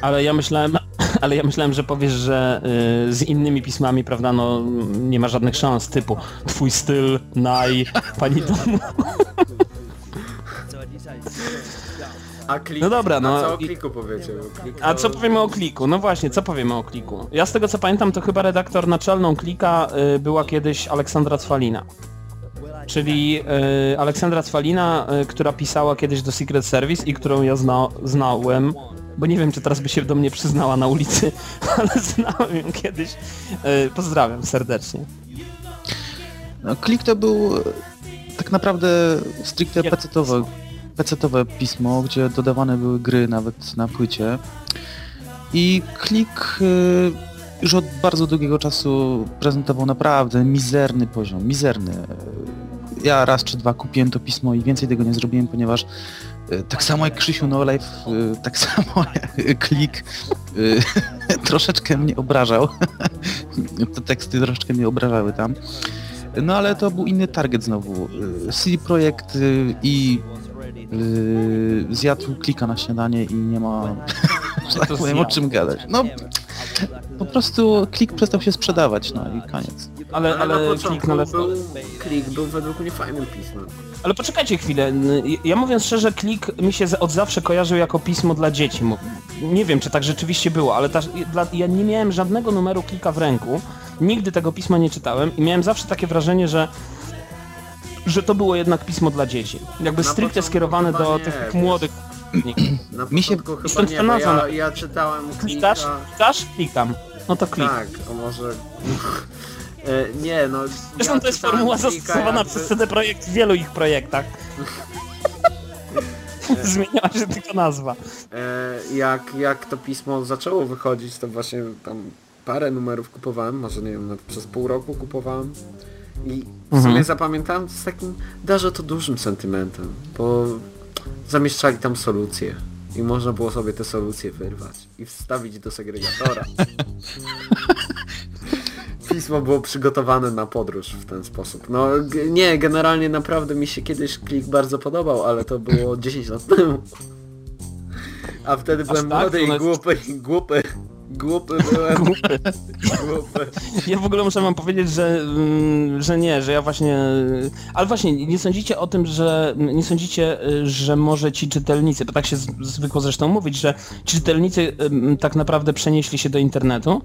Ale ja myślałem, ale ja myślałem, że powiesz, że y, z innymi pismami, prawda, no nie ma żadnych szans, typu twój styl, naj, pani domu. A klik, No dobra, no A co o kliku powiecie? Klik A co powiemy o kliku? No właśnie, co powiemy o kliku? Ja z tego co pamiętam, to chyba redaktor naczelną klika y, była kiedyś Aleksandra Cwalina. Czyli y, Aleksandra Cwalina, y, która pisała kiedyś do Secret Service i którą ja zna znałem, bo nie wiem czy teraz by się do mnie przyznała na ulicy, ale znałem ją kiedyś. Y, pozdrawiam serdecznie. No, Klik to był e, tak naprawdę stricte pecetowe, pecetowe pismo, gdzie dodawane były gry nawet na płycie. I Klik e, już od bardzo długiego czasu prezentował naprawdę mizerny poziom, mizerny. E, Ja raz czy dwa kupiłem to pismo i więcej tego nie zrobiłem, ponieważ e, tak samo jak Krzysiu No Life, e, tak samo jak Klik e, troszeczkę mnie obrażał. Te teksty troszeczkę mnie obrażały tam. No ale to był inny target znowu. Y, CD Projekt y, i y, zjadł klika na śniadanie i nie ma, że tak powiem, o czym gadać. No po prostu klik przestał się sprzedawać, no i koniec. Ale, Ale, na ale początku klik należy... był, klik był według mnie fajnym pismem. Ale poczekajcie chwilę. Ja mówiąc szczerze, klik mi się od zawsze kojarzył jako pismo dla dzieci. Nie wiem, czy tak rzeczywiście było, ale ta, dla, ja nie miałem żadnego numeru klika w ręku. Nigdy tego pisma nie czytałem i miałem zawsze takie wrażenie, że że to było jednak pismo dla dzieci. Jakby Na stricte skierowane do nie, tych wiesz. młodych. Na Mi się- chyba nie, bo ja, ja czytałem Klikasz? klika... Klikasz? Klikam. No to klik. Tak, to może... E, nie no... Zresztą ja to jest formuła zastosowana jakby- przez CD Projekt w wielu ich projektach. Zmieniała się tylko nazwa. E, jak, jak to pismo zaczęło wychodzić, to właśnie tam parę numerów kupowałem, może nie wiem, przez pół roku kupowałem. I w Mhm. sumie zapamiętałem to z takim, darzę to dużym sentymentem, bo zamieszczali tam solucje i można było sobie te solucje wyrwać i wstawić do segregatora. Pismo było przygotowane na podróż w ten sposób. No nie, generalnie naprawdę mi się kiedyś klik bardzo podobał, ale to było 10 lat temu. A wtedy byłem tak? młody i jest- głupy, głupy. Głupy byłem, Głupy. głupy. Ja w ogóle muszę wam powiedzieć, że, mm, że nie, że ja właśnie... Ale właśnie, nie sądzicie o tym, że... Nie sądzicie, y, że może ci czytelnicy, bo tak się z- zwykło zresztą mówić, że ci czytelnicy tak naprawdę przenieśli się do internetu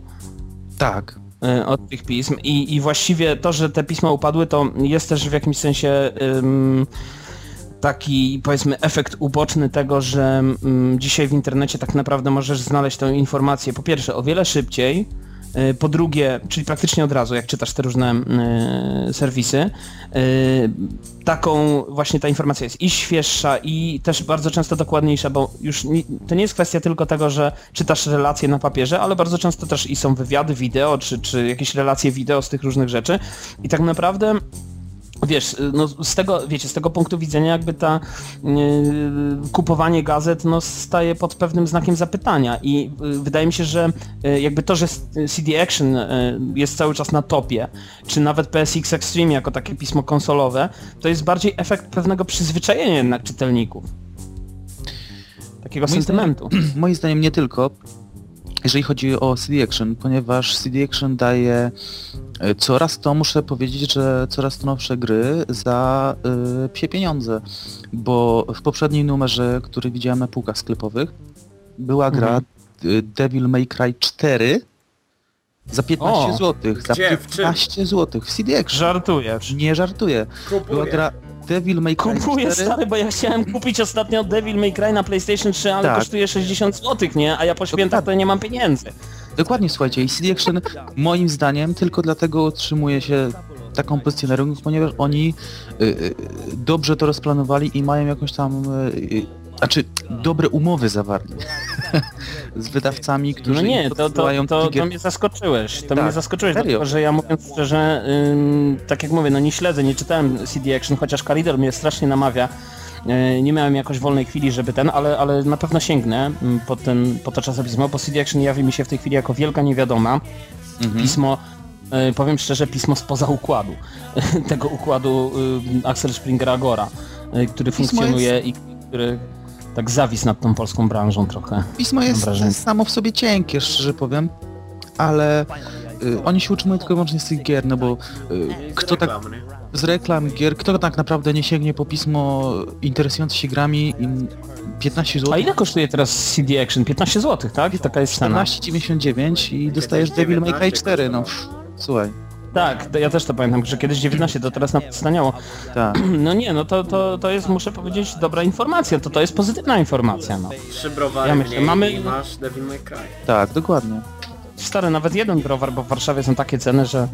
Tak. Y, od tych pism. I, i właściwie to, że te pisma upadły, to jest też w jakimś sensie taki powiedzmy efekt uboczny tego, że ym, dzisiaj w internecie tak naprawdę możesz znaleźć tę informację po pierwsze o wiele szybciej, po drugie, czyli praktycznie od razu, jak czytasz te różne y, serwisy, y, taką właśnie ta informacja jest i świeższa i też bardzo często dokładniejsza, bo już nie, to nie jest kwestia tylko tego, że czytasz relacje na papierze, ale bardzo często też i są wywiady wideo, czy, czy jakieś relacje wideo z tych różnych rzeczy. I tak naprawdę Wiesz, no z tego, wiecie, z tego punktu widzenia jakby ta yy, kupowanie gazet no staje pod pewnym znakiem zapytania i yy, wydaje mi się, że yy, jakby to, że CD Action jest cały czas na topie, czy nawet PSX Extreme jako takie pismo konsolowe, to jest bardziej efekt pewnego przyzwyczajenia jednak czytelników. Takiego Moim sentymentu. Moim zdaniem nie tylko, jeżeli chodzi o CD Action, ponieważ CD Action daje Coraz to muszę powiedzieć, że coraz to nowsze gry za y, psie pieniądze, bo w poprzednim numerze, który widziałem na półkach sklepowych, była gra Mhm. y, Devil May Cry 4 za 15 O! zł. Za Gdzie? W czym? 15 zł w CD Action. Żartujesz. Nie żartuję. Była Kupuję. gra Devil May Cry Kupuję 4. stary, bo ja chciałem kupić ostatnio Devil May Cry na PlayStation 3, ale Tak. kosztuje 60 zł, nie? A ja po świętach to nie mam pieniędzy. Dokładnie, słuchajcie, i CD Action moim zdaniem tylko dlatego utrzymuje się taką pozycję na rynku, ponieważ oni y, y, dobrze to rozplanowali i mają jakąś tam, y, y, znaczy dobre umowy zawarli z wydawcami, którzy No nie, to, to, to, to mnie zaskoczyłeś. To Tak, mnie zaskoczyłeś, serio. dlatego że ja mówiąc szczerze, ym, tak jak mówię, no nie śledzę, nie czytałem CD Action, chociaż Kalidor mnie strasznie namawia. Yy, Nie miałem jakoś wolnej chwili, żeby ten, ale, ale na pewno sięgnę po, ten, po to czasopismo, bo CD Action jawi mi się w tej chwili jako wielka niewiadoma. Mhm. Pismo, yy, powiem szczerze, pismo spoza układu. Tego układu Axel Springera Agora, yy, który Pismo funkcjonuje i który tak zawisł nad tą polską branżą trochę. Pismo jest wrażenie. samo w sobie cienkie, szczerze powiem, ale y, oni się utrzymują tylko i wyłącznie z tych gier, no bo y, kto tak z reklam gier, kto tak naprawdę nie sięgnie po pismo interesujące się grami i 15 zł. A ile kosztuje teraz CD Action? 15 zł, tak? I taka jest cena. 14,99 i dostajesz Devil May Cry 4, no słuchaj, Tak, to ja też to pamiętam, że kiedyś 19, to teraz staniało. tak. No nie, no to, to, to jest, muszę powiedzieć, dobra informacja, to to jest pozytywna informacja, no. Trzy browary Ja myślę, mamy- i masz Devil May Cry. Tak, dokładnie. Stary, nawet jeden browar, bo w Warszawie są takie ceny, że...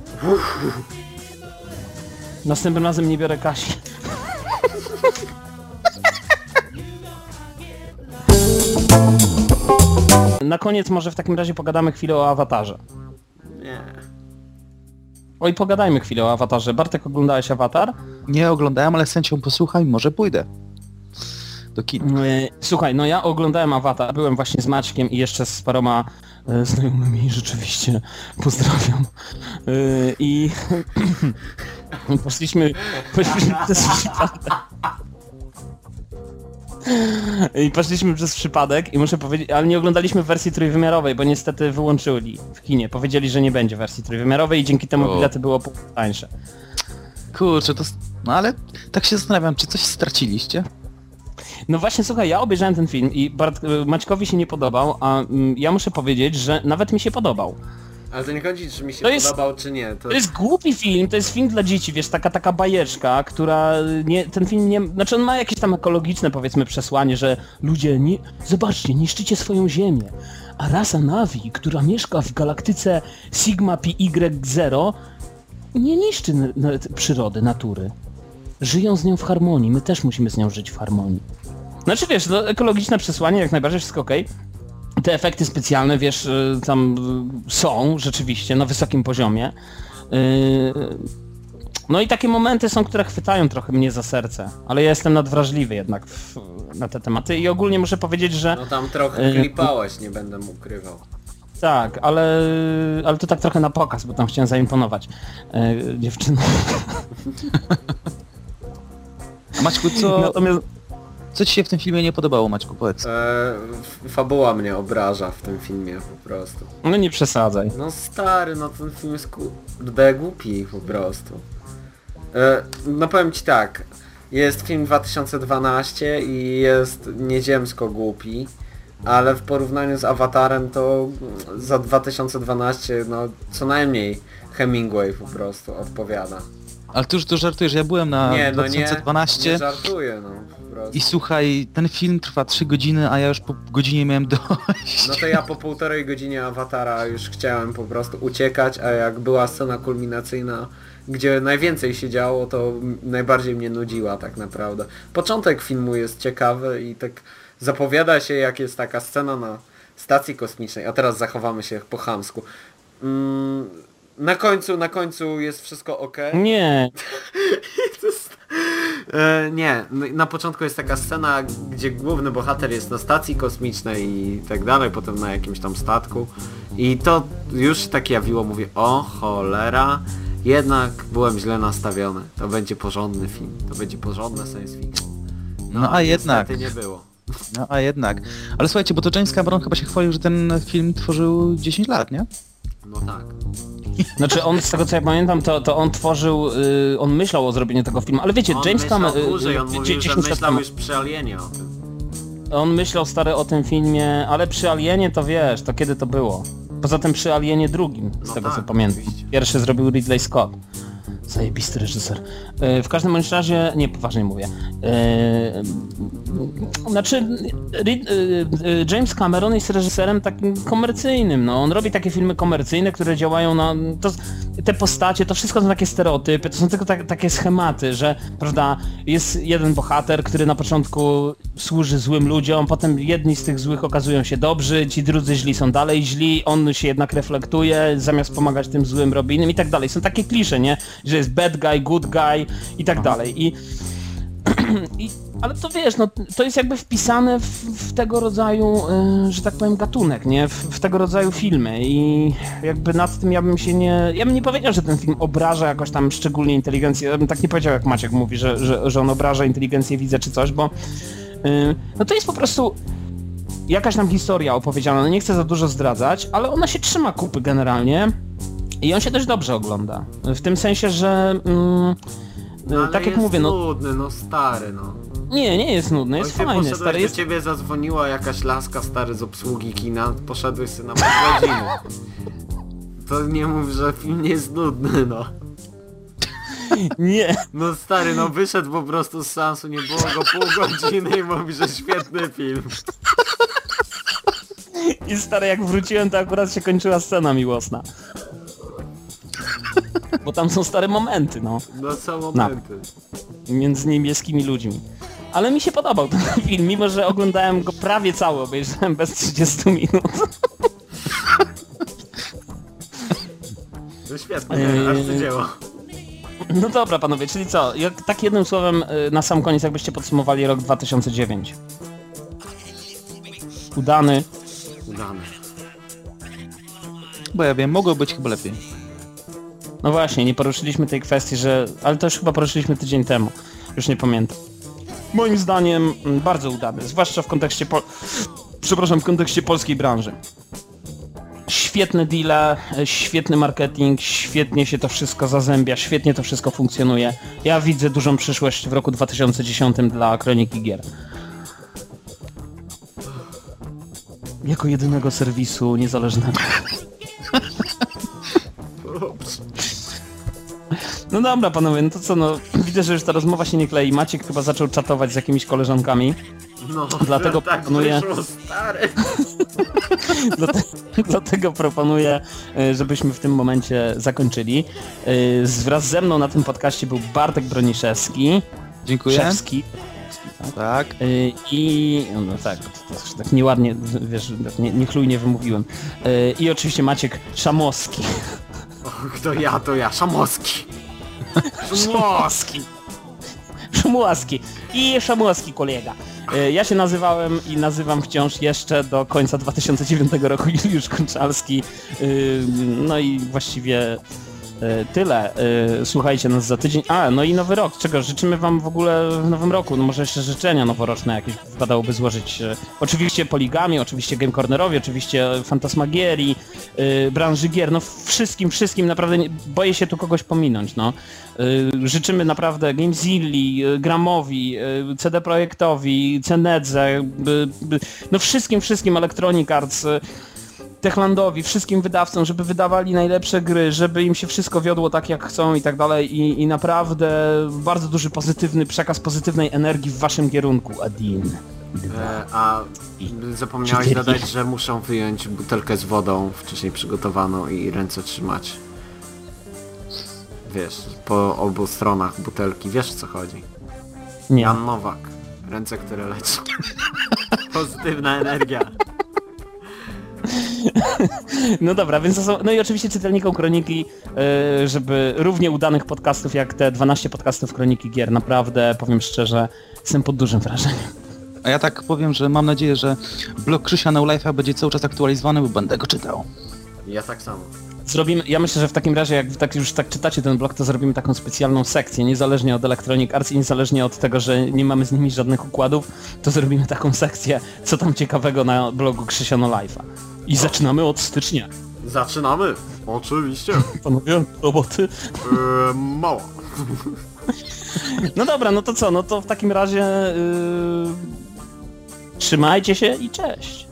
Następnym razem nie biorę Kasi. Na koniec może w takim razie pogadamy chwilę o awatarze. Nie. Oj, pogadajmy chwilę o awatarze. Bartek, oglądałeś awatar? Nie oglądałem, ale z chęcią posłuchaj, może pójdę. Do kin. E, Słuchaj, no ja oglądałem Avatar, byłem właśnie z Maćkiem i jeszcze z paroma e, znajomymi, rzeczywiście pozdrawiam. E, I poszliśmy, poszliśmy przez przypadek. I poszliśmy przez przypadek i muszę powiedzieć, ale nie oglądaliśmy wersji trójwymiarowej, bo niestety wyłączyli w kinie. Powiedzieli, że nie będzie wersji trójwymiarowej i dzięki temu O. bilety było tańsze. Kurczę, to... No ale tak się zastanawiam, czy coś straciliście? No właśnie, słuchaj, ja obejrzałem ten film i Bart, Maćkowi się nie podobał, a mm, ja muszę powiedzieć, że nawet mi się podobał. Ale to nie chodzi, czy mi się To jest- podobał, czy nie. To... To jest głupi film, to jest film dla dzieci, wiesz, taka taka bajeczka, która nie, ten film nie, znaczy on ma jakieś tam ekologiczne powiedzmy przesłanie, że ludzie nie, zobaczcie, niszczycie swoją ziemię, a rasa Navi, która mieszka w galaktyce Sigma Pi Y0 nie niszczy n- n- przyrody, natury. Żyją z nią w harmonii, my też musimy z nią żyć w harmonii. Znaczy wiesz, ekologiczne przesłanie, jak najbardziej wszystko okej. Te efekty specjalne, wiesz, y, tam y, są rzeczywiście na wysokim poziomie. Y, No i takie momenty są, które chwytają trochę mnie za serce, ale ja jestem nadwrażliwy jednak w, na te tematy i ogólnie muszę powiedzieć, że No tam trochę klipałeś, nie będę mu ukrywał. tak, ale, ale to tak trochę na pokaz, bo tam chciałem zaimponować dziewczynom. A Maćku, co, Natomiast co ci się w tym filmie nie podobało, Maćku, powiedz? E, fabuła mnie obraża w tym filmie po prostu. no nie przesadzaj. No stary, no ten film jest kurde głupi po prostu. E, no powiem ci tak, jest film 2012 i jest nieziemsko głupi, ale w porównaniu z Awatarem to za 2012 no co najmniej Hemingway po prostu odpowiada. Ale ty już tu żartujesz, ja byłem na Nie, no nie, 2012 nie żartuję no i słuchaj, ten film trwa 3 godziny, a ja już po godzinie miałem dość. No to ja po półtorej godzinie awatara już chciałem po prostu uciekać, a jak była scena kulminacyjna, gdzie najwięcej się działo, to najbardziej mnie nudziła tak naprawdę. Początek filmu jest ciekawy i tak zapowiada się jak jest taka scena na stacji kosmicznej, a teraz zachowamy się po chamsku. Mm, na końcu, na końcu jest wszystko ok. Nie, E, nie, no na początku jest taka scena, gdzie główny bohater jest na stacji kosmicznej i tak dalej, potem na jakimś tam statku. I to już tak jawiło, mówię, o cholera, jednak byłem źle nastawiony. To będzie porządny film, to będzie porządne science fiction. No a jednak. niestety nie było. No a jednak. Ale słuchajcie, bo to James Cameron chyba się chwalił, że ten film tworzył 10 lat, nie? No tak. Znaczy on, z tego co ja pamiętam, to, to on tworzył, y, on myślał o zrobieniu tego filmu, ale wiecie, On James Cameron... dłużej, on mówił, że 10 lat myślał już przy Alienie o tym. On myślał stary o tym filmie, ale przy Alienie to wiesz, to kiedy to było? Poza tym przy Alienie drugim, z No tego co tak, pamiętam. oczywiście. Pierwszy zrobił Ridley Scott. Zajebisty reżyser. E, W każdym bądź razie, nie, poważnie mówię. E, Znaczy, e, James Cameron jest reżyserem takim komercyjnym, no. On robi takie filmy komercyjne, które działają na... To, te postacie, to wszystko są takie stereotypy, to są tylko tak, takie schematy, że, prawda, jest jeden bohater, który na początku służy złym ludziom, potem jedni z tych złych okazują się dobrzy, ci drudzy źli są dalej źli, on się jednak reflektuje, zamiast pomagać tym złym robi innym i tak dalej. Są takie klisze, nie? Że jest bad guy, good guy i tak dalej. I, i, ale to wiesz, no to jest jakby wpisane w, w tego rodzaju, y, że tak powiem, gatunek, nie? W, w tego rodzaju filmy. I jakby nad tym ja bym się nie... Ja bym nie powiedział, że ten film obraża jakoś tam szczególnie inteligencję, ja bym tak nie powiedział jak Maciek mówi, że, że, że on obraża inteligencję widza czy coś, bo y, no to jest po prostu jakaś tam historia opowiedziana, no nie chcę za dużo zdradzać, ale ona się trzyma kupy generalnie i on się też dobrze ogląda. W tym sensie, że... Mm, No, tak jak mówię, no nudny, no stary, no. nie, nie jest nudny, jest Oj, fajny, poszedłeś, stary, do jest... ciebie zadzwoniła jakaś laska stary z obsługi kina, poszedłeś sobie na pół godziny. To nie mów, że film nie jest nudny, no. Nie, No stary, no wyszedł po prostu z seansu, nie było go pół godziny i mówi, że świetny film. i stary, jak wróciłem, to akurat się kończyła scena miłosna. Bo tam są stare momenty, no, No są momenty. między niebieskimi ludźmi. Ale mi się podobał ten film, mimo że oglądałem go prawie cały, obejrzałem bez 30 minut. No świetny, nie, aż się dzieło. No dobra panowie, czyli co, jak, tak jednym słowem y, na sam koniec, jakbyście podsumowali rok 2009. Udany, Udany. Bo ja wiem, mogło być chyba lepiej. No właśnie, nie poruszyliśmy tej kwestii, że... Ale to już chyba poruszyliśmy tydzień temu. Już nie pamiętam. Moim zdaniem mm, bardzo udany, zwłaszcza w kontekście pol... Przepraszam, w kontekście polskiej branży. Świetne deale, e, świetny marketing, świetnie się to wszystko zazębia, świetnie to wszystko funkcjonuje. Ja widzę dużą przyszłość w roku 2010 dla Kroniki Gier. Jako jedynego serwisu niezależnego. No dobra panowie, no to co no, widzę, że już ta rozmowa się nie klei. Maciek chyba zaczął czatować z jakimiś koleżankami. No, Dlatego tak proponuję- wyszło, stary. Dlate, dlatego proponuję, e, żebyśmy w tym momencie zakończyli. Z- Wraz ze mną na tym podcaście był Bartek Broniszewski. Dziękuję. Szewski. Tak. E, I... No tak, to, to tak nieładnie, wiesz, tak nie, niechlujnie wymówiłem. I oczywiście Maciek Szamowski. O, kto ja, to ja, Szamowski. Szamowski. Szumłaski. I Szamłaski kolega. E, Ja się nazywałem i nazywam wciąż jeszcze do końca 2009 roku Juliusz Konczalski. Y, No i właściwie e, tyle. E, Słuchajcie nas za tydzień. A, no i nowy rok. Czego życzymy wam w ogóle w nowym roku? No może jeszcze życzenia noworoczne jakieś wypadałoby złożyć. E, Oczywiście Poligami, oczywiście Game Cornerowi, oczywiście Fantasmagierii, branży gier, no wszystkim, wszystkim naprawdę nie, boję się tu kogoś pominąć, no. Życzymy naprawdę Gamezilli, Gramowi, CD Projektowi, Cenedze, no wszystkim, wszystkim Electronic Arts, Techlandowi, wszystkim wydawcom, żeby wydawali najlepsze gry, żeby im się wszystko wiodło tak jak chcą i tak dalej i, i naprawdę bardzo duży pozytywny przekaz pozytywnej energii w waszym kierunku, Adin. E, a zapomniałeś Cztery. dodać, że muszą wyjąć butelkę z wodą wcześniej przygotowaną i ręce trzymać. Wiesz, po obu stronach butelki, wiesz o co chodzi. Nie. Jan Nowak. Ręce, które leczą. Pozytywna energia. No dobra, więc to są, no i oczywiście czytelnikom Kroniki, yy, żeby równie udanych podcastów jak te 12 podcastów Kroniki Gier, naprawdę powiem szczerze, jestem pod dużym wrażeniem. A ja tak powiem, że mam nadzieję, że blog Krzysia No Life'a będzie cały czas aktualizowany, bo będę go czytał. Ja tak samo. Zrobimy, ja myślę, że w takim razie, jak tak już tak czytacie ten blog, to zrobimy taką specjalną sekcję, niezależnie od Electronic Arts i niezależnie od tego, że nie mamy z nimi żadnych układów, to zrobimy taką sekcję, co tam ciekawego na blogu Krzysia No Life'a. I zaczynamy od stycznia. Zaczynamy! Oczywiście. Panowie, roboty. Eee, mało. No dobra, no to co, no to w takim razie yy... trzymajcie się i cześć.